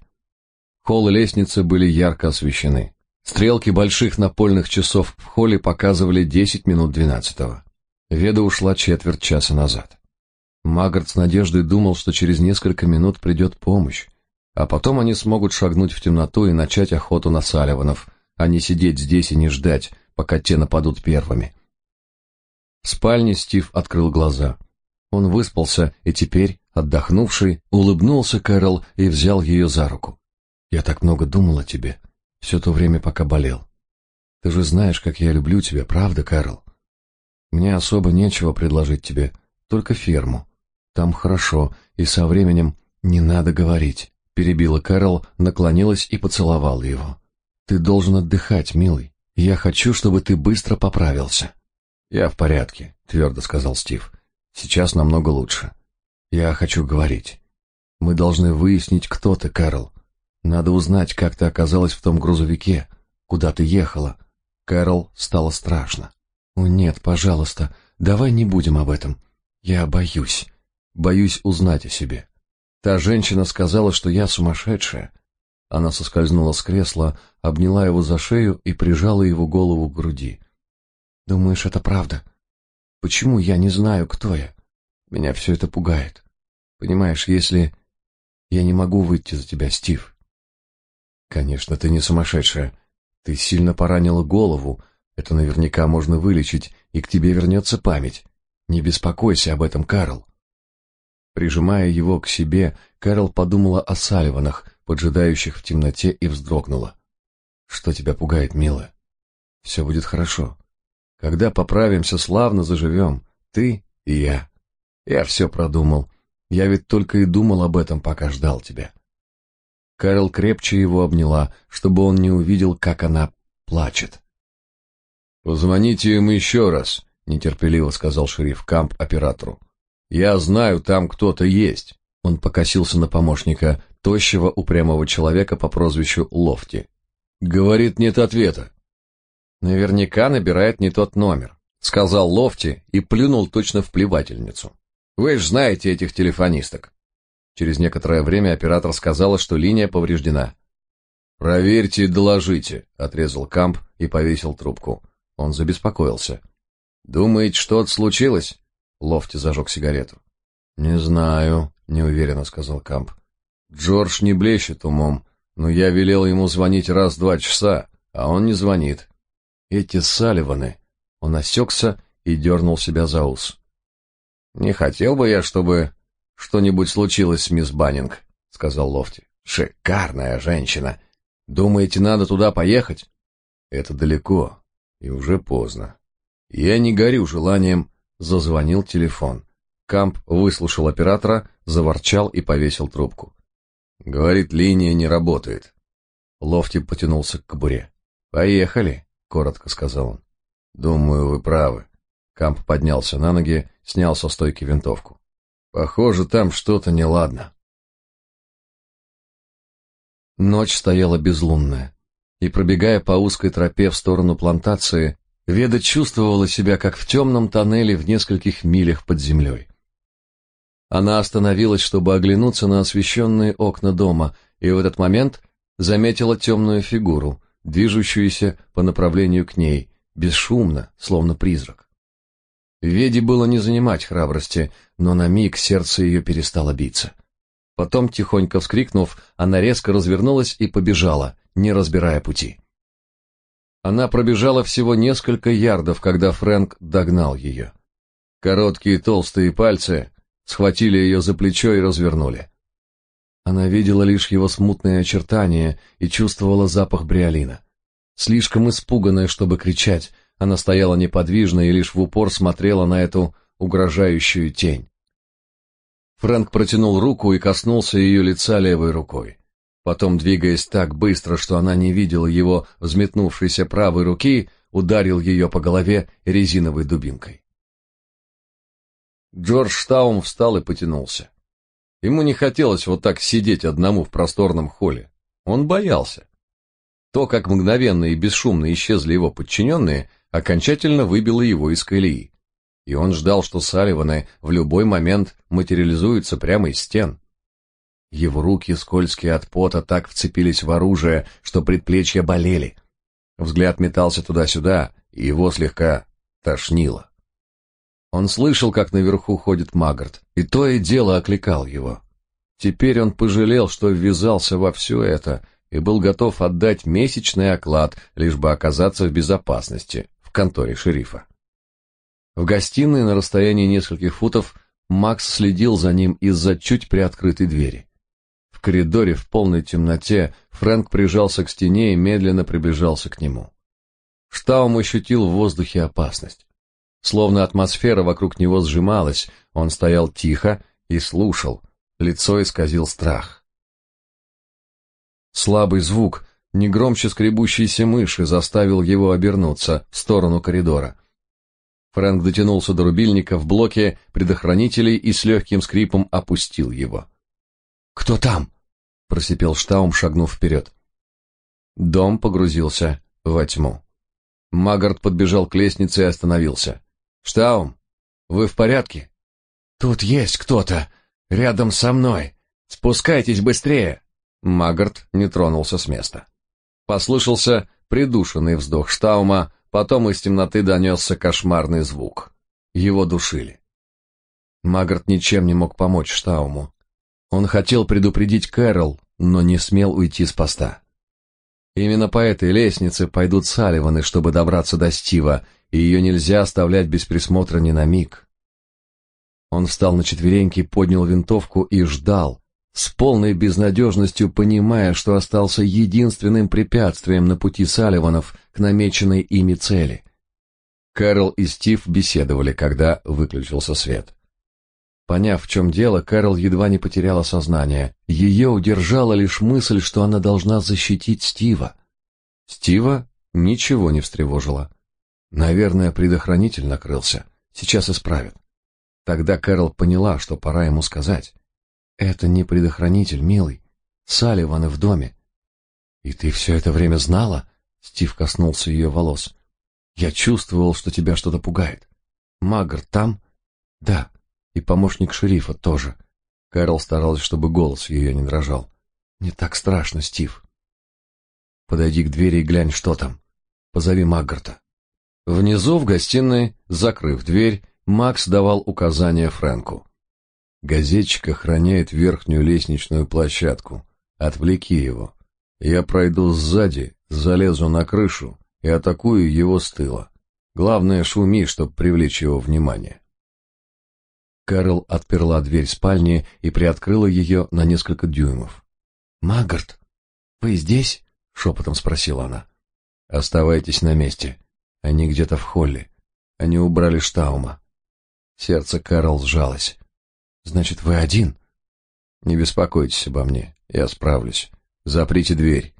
Холл и лестница были ярко освещены. Стрелки больших напольных часов в холле показывали 10 минут двенадцатого. Веда ушла четверть часа назад. Магарт с надеждой думал, что через несколько минут придет помощь, а потом они смогут шагнуть в темноту и начать охоту на Салливанов, а не сидеть здесь и не ждать, пока те нападут первыми. В спальне Стив открыл глаза. Он выспался и теперь, отдохнувший, улыбнулся Кэрол и взял ее за руку. «Я так много думал о тебе, все то время, пока болел. Ты же знаешь, как я люблю тебя, правда, Кэрол? Мне особо нечего предложить тебе, только ферму. Там хорошо, и со временем не надо говорить», — перебила Кэрол, наклонилась и поцеловала его. «Ты должен отдыхать, милый. Я хочу, чтобы ты быстро поправился». «Я в порядке», — твердо сказал Стив. «Сейчас намного лучше. Я хочу говорить. Мы должны выяснить, кто ты, Кэрол. Надо узнать, как ты оказалась в том грузовике, куда ты ехала». Кэрол стало страшно. «О, нет, пожалуйста, давай не будем об этом. Я боюсь. Боюсь узнать о себе. Та женщина сказала, что я сумасшедшая». Она соскользнула с кресла, обняла его за шею и прижала его голову к груди. Думаешь, это правда? Почему я не знаю, кто я? Меня все это пугает. Понимаешь, если я не могу выйти за тебя, Стив. Конечно, ты не сумасшедшая. Ты сильно поранила голову. Это наверняка можно вылечить, и к тебе вернется память. Не беспокойся об этом, Карл. Прижимая его к себе, Карл подумала о Салливанах, поджидающих в темноте, и вздрогнула. Что тебя пугает, милая? Все будет хорошо. Когда поправимся, славно заживем. Ты и я. Я все продумал. Я ведь только и думал об этом, пока ждал тебя. Кэрол крепче его обняла, чтобы он не увидел, как она плачет. «Позвоните им еще раз», — нетерпеливо сказал шериф Камп оператору. «Я знаю, там кто-то есть». Он покосился на помощника, тощего упрямого человека по прозвищу Лофти. «Говорит, нет ответа. Наверняка набирает не тот номер, сказал Лофти и плюнул точно в плевательницу. Вы ж знаете этих телефонисток. Через некоторое время оператор сказала, что линия повреждена. Проверьте и доложите, отрезал Камп и повесил трубку. Он забеспокоился. Думаете, что-то случилось? Лофти зажег сигарету. Не знаю, неуверенно сказал Камп. Джордж не блещет умом, но я велел ему звонить раз в два часа, а он не звонит. Эти Салливаны. Он осекся и дернул себя за ус. Не хотел бы я, чтобы что-нибудь случилось с мисс Баннинг, сказал Лофти. Шикарная женщина. Думаете, надо туда поехать? Это далеко и уже поздно. Я не горю желанием, зазвонил телефон. Камп выслушал оператора, заворчал и повесил трубку. Говорит, линия не работает. Лофти потянулся к кобуре. Поехали. — коротко сказал он. «Думаю, вы правы». Камп поднялся на ноги, снял со стойки винтовку. «Похоже, там что-то неладно». Ночь стояла безлунная, и, пробегая по узкой тропе в сторону плантации, Веда чувствовала себя как в темном тоннеле в нескольких милях под землей. Она остановилась, чтобы оглянуться на освещенные окна дома, и в этот момент заметила темную фигуру, движущуюся по направлению к ней, бесшумно, словно призрак. Веде было не занимать храбрости, но на миг сердце ее перестало биться. Потом, тихонько вскрикнув, она резко развернулась и побежала, не разбирая пути. Она пробежала всего несколько ярдов, когда Фрэнк догнал ее. Короткие толстые пальцы схватили ее за плечо и развернули. Она видела лишь его смутные очертания и чувствовала запах бриолина. Слишком испуганная, чтобы кричать, она стояла неподвижно и лишь в упор смотрела на эту угрожающую тень. Фрэнк протянул руку и коснулся ее лица левой рукой. Потом, двигаясь так быстро, что она не видела его взметнувшейся правой руки, ударил ее по голове резиновой дубинкой. Джордж Таум встал и потянулся. Ему не хотелось вот так сидеть одному в просторном холле. Он боялся. То, как мгновенно и бесшумно исчезли его подчиненные, окончательно выбило его из колеи. И он ждал, что Салливаны в любой момент материализуются прямо из стен. Его руки, скользкие от пота, так вцепились в оружие, что предплечья болели. Взгляд метался туда-сюда, и его слегка тошнило. Он слышал, как наверху ходит Магарт, и то и дело окликал его. Теперь он пожалел, что ввязался во все это, и был готов отдать месячный оклад, лишь бы оказаться в безопасности в конторе шерифа. В гостиной на расстоянии нескольких футов Макс следил за ним из-за чуть приоткрытой двери. В коридоре в полной темноте Фрэнк прижался к стене и медленно приближался к нему. Штаум ощутил в воздухе опасность. Словно атмосфера вокруг него сжималась, он стоял тихо и слушал, лицо исказил страх. Слабый звук, не громче скребущейся мыши, заставил его обернуться в сторону коридора. Фрэнк дотянулся до рубильника в блоке предохранителей и с легким скрипом опустил его. «Кто там?» — просипел Штаум, шагнув вперед. Дом погрузился во тьму. Магард подбежал к лестнице и остановился. «Штаум, вы в порядке?» «Тут есть кто-то. Рядом со мной. Спускайтесь быстрее!» Магард не тронулся с места. Послышался придушенный вздох Штаума, потом из темноты донесся кошмарный звук. Его душили. Магард ничем не мог помочь Штауму. Он хотел предупредить Кэрол, но не смел уйти с поста. Именно по этой лестнице пойдут Салливаны, чтобы добраться до Стива, и ее нельзя оставлять без присмотра ни на миг. Он встал на четвереньки, поднял винтовку и ждал, с полной безнадежностью понимая, что остался единственным препятствием на пути Салливанов к намеченной ими цели. Кэрол и Стив беседовали, когда выключился свет. Поняв, в чем дело, Кэрол едва не потеряла сознание. Ее удержала лишь мысль, что она должна защитить Стива. Стива ничего не встревожило. Наверное, предохранитель накрылся. Сейчас исправят. Тогда Кэрол поняла, что пора ему сказать. «Это не предохранитель, милый. Салливаны в доме». «И ты все это время знала?» Стив коснулся ее волос. «Я чувствовал, что тебя что-то пугает. Магр там?» «Да, и помощник шерифа тоже». Кэрол старалась, чтобы голос ее не дрожал. «Не так страшно, Стив. Подойди к двери и глянь, что там. Позови Маггарта». Внизу в гостиной, закрыв дверь, Макс давал указания Фрэнку. Газетчик охраняет верхнюю лестничную площадку. Отвлеки его. Я пройду сзади, залезу на крышу и атакую его с тыла. Главное, шуми, чтобы привлечь его внимание. Кэрол отперла дверь спальни и приоткрыла ее на несколько дюймов. «Маггарт, вы здесь?» — шепотом спросила она. «Оставайтесь на месте. Они где-то в холле. Они убрали Штаума. Сердце Кэрол сжалось. Значит, вы один? Не беспокойтесь обо мне, я справлюсь. Заприте дверь.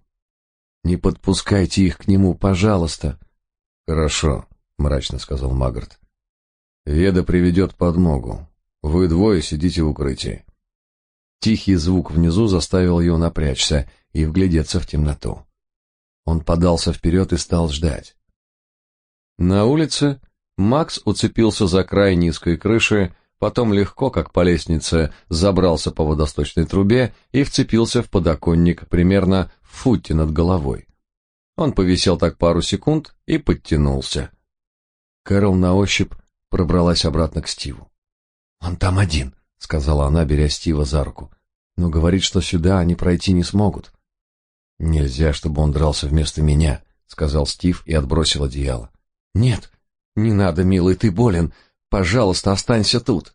Не подпускайте их к нему, пожалуйста. Хорошо, мрачно сказал Магарт. Веда приведет подмогу. Вы двое сидите в укрытии. Тихий звук внизу заставил ее напрячься и вглядеться в темноту. Он подался вперед и стал ждать. На улице Макс уцепился за край низкой крыши, потом легко, как по лестнице, забрался по водосточной трубе и вцепился в подоконник примерно в футе над головой. Он повисел так пару секунд и подтянулся. Кэрол на ощупь пробралась обратно к Стиву. «Он там один», — сказала она, беря Стива за руку. «Но говорит, что сюда они пройти не смогут». «Нельзя, чтобы он дрался вместо меня», — сказал Стив и отбросил одеяло. «Нет, «Не надо, милый, ты болен. Пожалуйста, останься тут».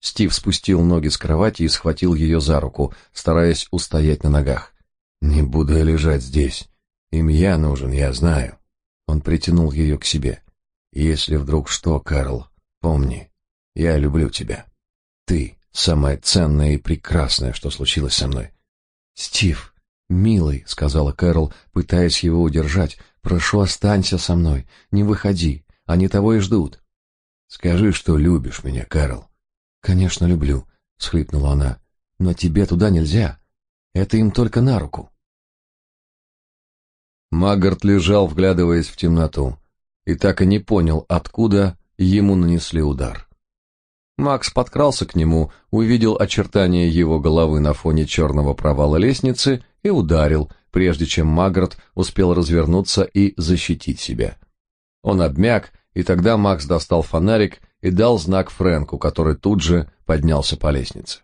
Стив спустил ноги с кровати и схватил ее за руку, стараясь устоять на ногах. «Не буду я лежать здесь. Им я нужен, я знаю». Он притянул ее к себе. «Если вдруг что, Карл, помни, я люблю тебя. Ты самое ценное и прекрасное, что случилось со мной». «Стив, милый», — сказала Кэрол, пытаясь его удержать, — «прошу, останься со мной, не выходи, они того и ждут. Скажи, что любишь меня, Кэрол. Конечно, люблю, схлипнула она. Но тебе туда нельзя. Это им только на руку. Магарт лежал, вглядываясь в темноту, и так и не понял, откуда ему нанесли удар. Макс подкрался к нему, увидел очертания его головы на фоне черного провала лестницы и ударил, прежде чем Магрот успел развернуться и защитить себя. Он обмяк, и тогда Макс достал фонарик и дал знак Фрэнку, который тут же поднялся по лестнице.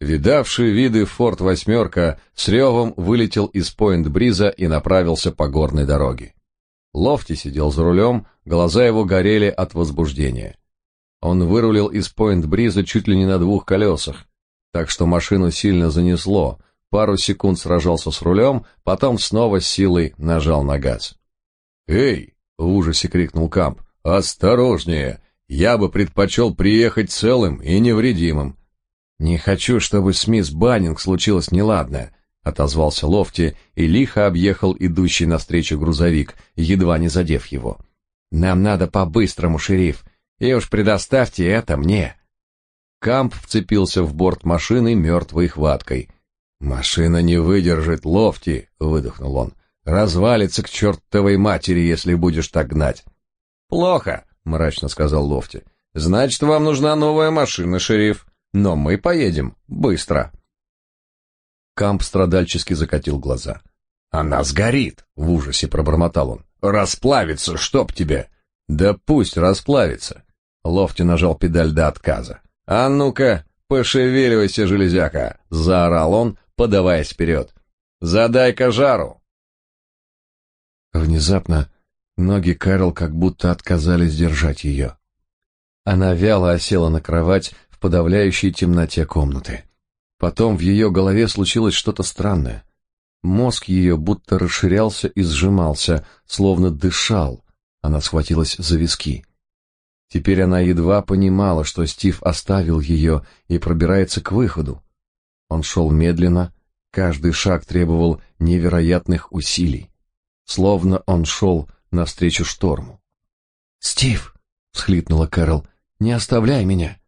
Видавший виды Форд «восьмерка» с ревом вылетел из Пойнт-Бриза и направился по горной дороге. Лофти сидел за рулем, глаза его горели от возбуждения. Он вырулил из Пойнт-Бриза чуть ли не на двух колесах, так что машину сильно занесло, пару секунд сражался с рулем, потом снова силой нажал на газ. «Эй!» — в ужасе крикнул Камп. «Осторожнее! Я бы предпочел приехать целым и невредимым. «Не хочу, чтобы с мисс Баннинг случилось неладное», — отозвался Лофти и лихо объехал идущий навстречу грузовик, едва не задев его. «Нам надо по-быстрому, шериф, и уж предоставьте это мне». Камп вцепился в борт машины мертвой хваткой. «Машина не выдержит, Лофти», — выдохнул он. «Развалится к чертовой матери, если будешь так гнать». «Плохо», — мрачно сказал Лофти. «Значит, вам нужна новая машина, шериф» но мы поедем быстро. Камп страдальчески закатил глаза. Она сгорит, в ужасе пробормотал он. Расплавится, чтоб тебе. Да пусть расплавится. Лофти нажал педаль до отказа. А ну-ка, пошевеливайся, железяка, заорал он, подаваясь вперед. Задай-ка жару. Внезапно ноги Кэрол как будто отказались держать ее. Она вяло осела на кровать, подавляющей темноте комнаты. Потом в ее голове случилось что-то странное. Мозг ее будто расширялся и сжимался, словно дышал. Она схватилась за виски. Теперь она едва понимала, что Стив оставил ее и пробирается к выходу. Он шел медленно, каждый шаг требовал невероятных усилий, словно он шел навстречу шторму. «Стив!» — всхлипнула Кэрол. «Не оставляй меня!»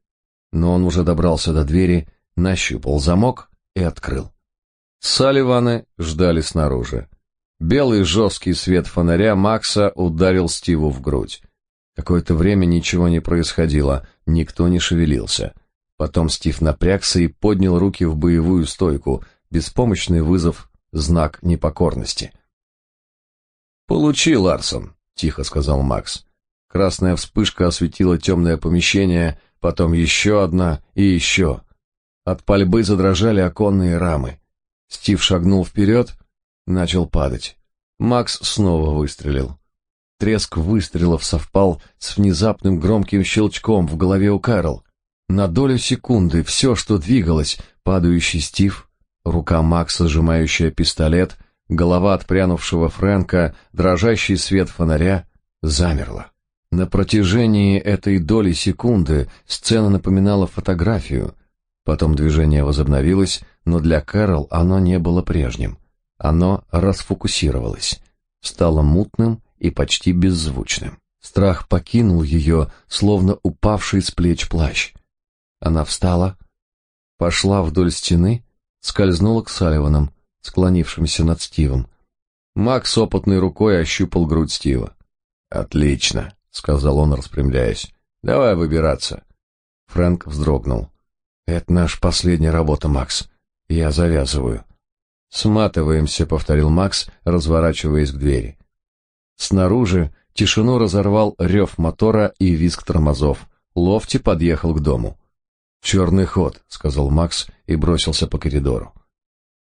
но он уже добрался до двери, нащупал замок и открыл. Салливаны ждали снаружи. Белый жесткий свет фонаря Макса ударил Стиву в грудь. Какое-то время ничего не происходило, никто не шевелился. Потом Стив напрягся и поднял руки в боевую стойку, беспомощный вызов, знак непокорности. «Получи, Ларсон», — тихо сказал Макс. Красная вспышка осветила темное помещение, потом еще одна и еще. От пальбы задрожали оконные рамы. Стив шагнул вперед, начал падать. Макс снова выстрелил. Треск выстрелов совпал с внезапным громким щелчком в голове у Кэрол. На долю секунды все, что двигалось, падающий Стив, рука Макса, сжимающая пистолет, голова отпрянувшего Фрэнка, дрожащий свет фонаря, замерло. На протяжении этой доли секунды сцена напоминала фотографию. Потом движение возобновилось, но для Кэрол оно не было прежним. Оно расфокусировалось, стало мутным и почти беззвучным. Страх покинул ее, словно упавший с плеч плащ. Она встала, пошла вдоль стены, скользнула к Салливанам, склонившимся над Стивом. Макс опытной рукой ощупал грудь Стива. «Отлично», сказал он, распрямляясь. Давай выбираться. Фрэнк вздрогнул. Это наша последняя работа, Макс. Я завязываю. Сматываемся, повторил Макс, разворачиваясь к двери. Снаружи тишину разорвал рев мотора и визг тормозов. Лофти подъехал к дому. «Черный ход», — сказал Макс и бросился по коридору.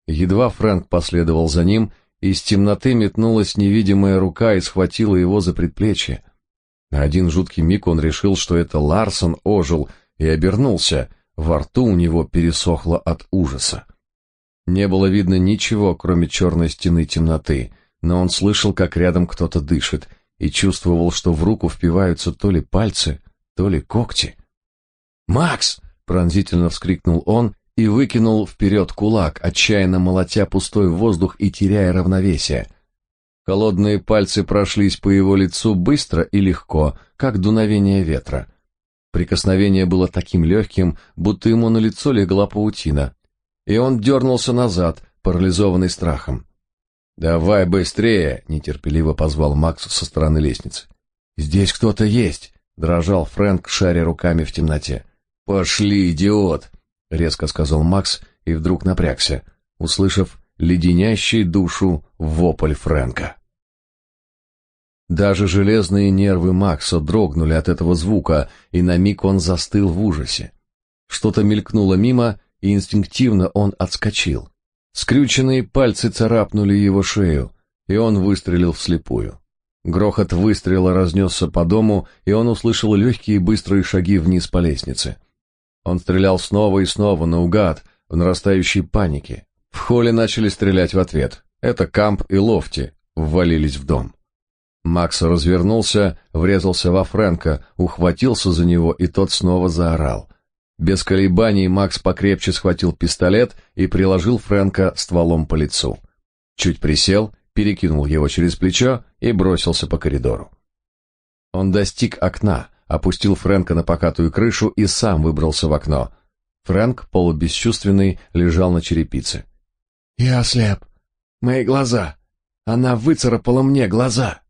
Едва Фрэнк последовал за ним, из темноты метнулась невидимая рука и схватила его за предплечье. На один жуткий миг он решил, что это Ларсон ожил, и обернулся. Во рту у него пересохло от ужаса. Не было видно ничего, кроме черной стены темноты, но он слышал, как рядом кто-то дышит, и чувствовал, что в руку впиваются то ли пальцы, то ли когти. «Макс!» — пронзительно вскрикнул он и выкинул вперед кулак, отчаянно молотя пустой воздух и теряя равновесие. Холодные пальцы прошлись по его лицу быстро и легко, как дуновение ветра. Прикосновение было таким легким, будто ему на лицо легла паутина. И он дернулся назад, парализованный страхом. «Давай быстрее!» — нетерпеливо позвал Макс со стороны лестницы. «Здесь кто-то есть!» дрожал Фрэнк, шаря руками в темноте. «Пошли, идиот!» — резко сказал Макс и вдруг напрягся, услышав леденящий душу вопль Фрэнка. Даже железные нервы Макса дрогнули от этого звука, и на миг он застыл в ужасе. Что-то мелькнуло мимо, и инстинктивно он отскочил. Скрюченные пальцы царапнули его шею, и он выстрелил вслепую. Грохот выстрела разнесся по дому, и он услышал легкие быстрые шаги вниз по лестнице. Он стрелял снова и снова наугад, в нарастающей панике. В холле начали стрелять в ответ. Это Камп и Лофти ввалились в дом. Макс развернулся, врезался во Фрэнка, ухватился за него, и тот снова заорал. Без колебаний Макс покрепче схватил пистолет и приложил Фрэнка стволом по лицу. Чуть присел, перекинул его через плечо и бросился по коридору. Он достиг окна, опустил Фрэнка на покатую крышу и сам выбрался в окно. Фрэнк, полубесчувственный, лежал на черепице. «Я ослеп. Мои глаза. Она выцарапала мне глаза».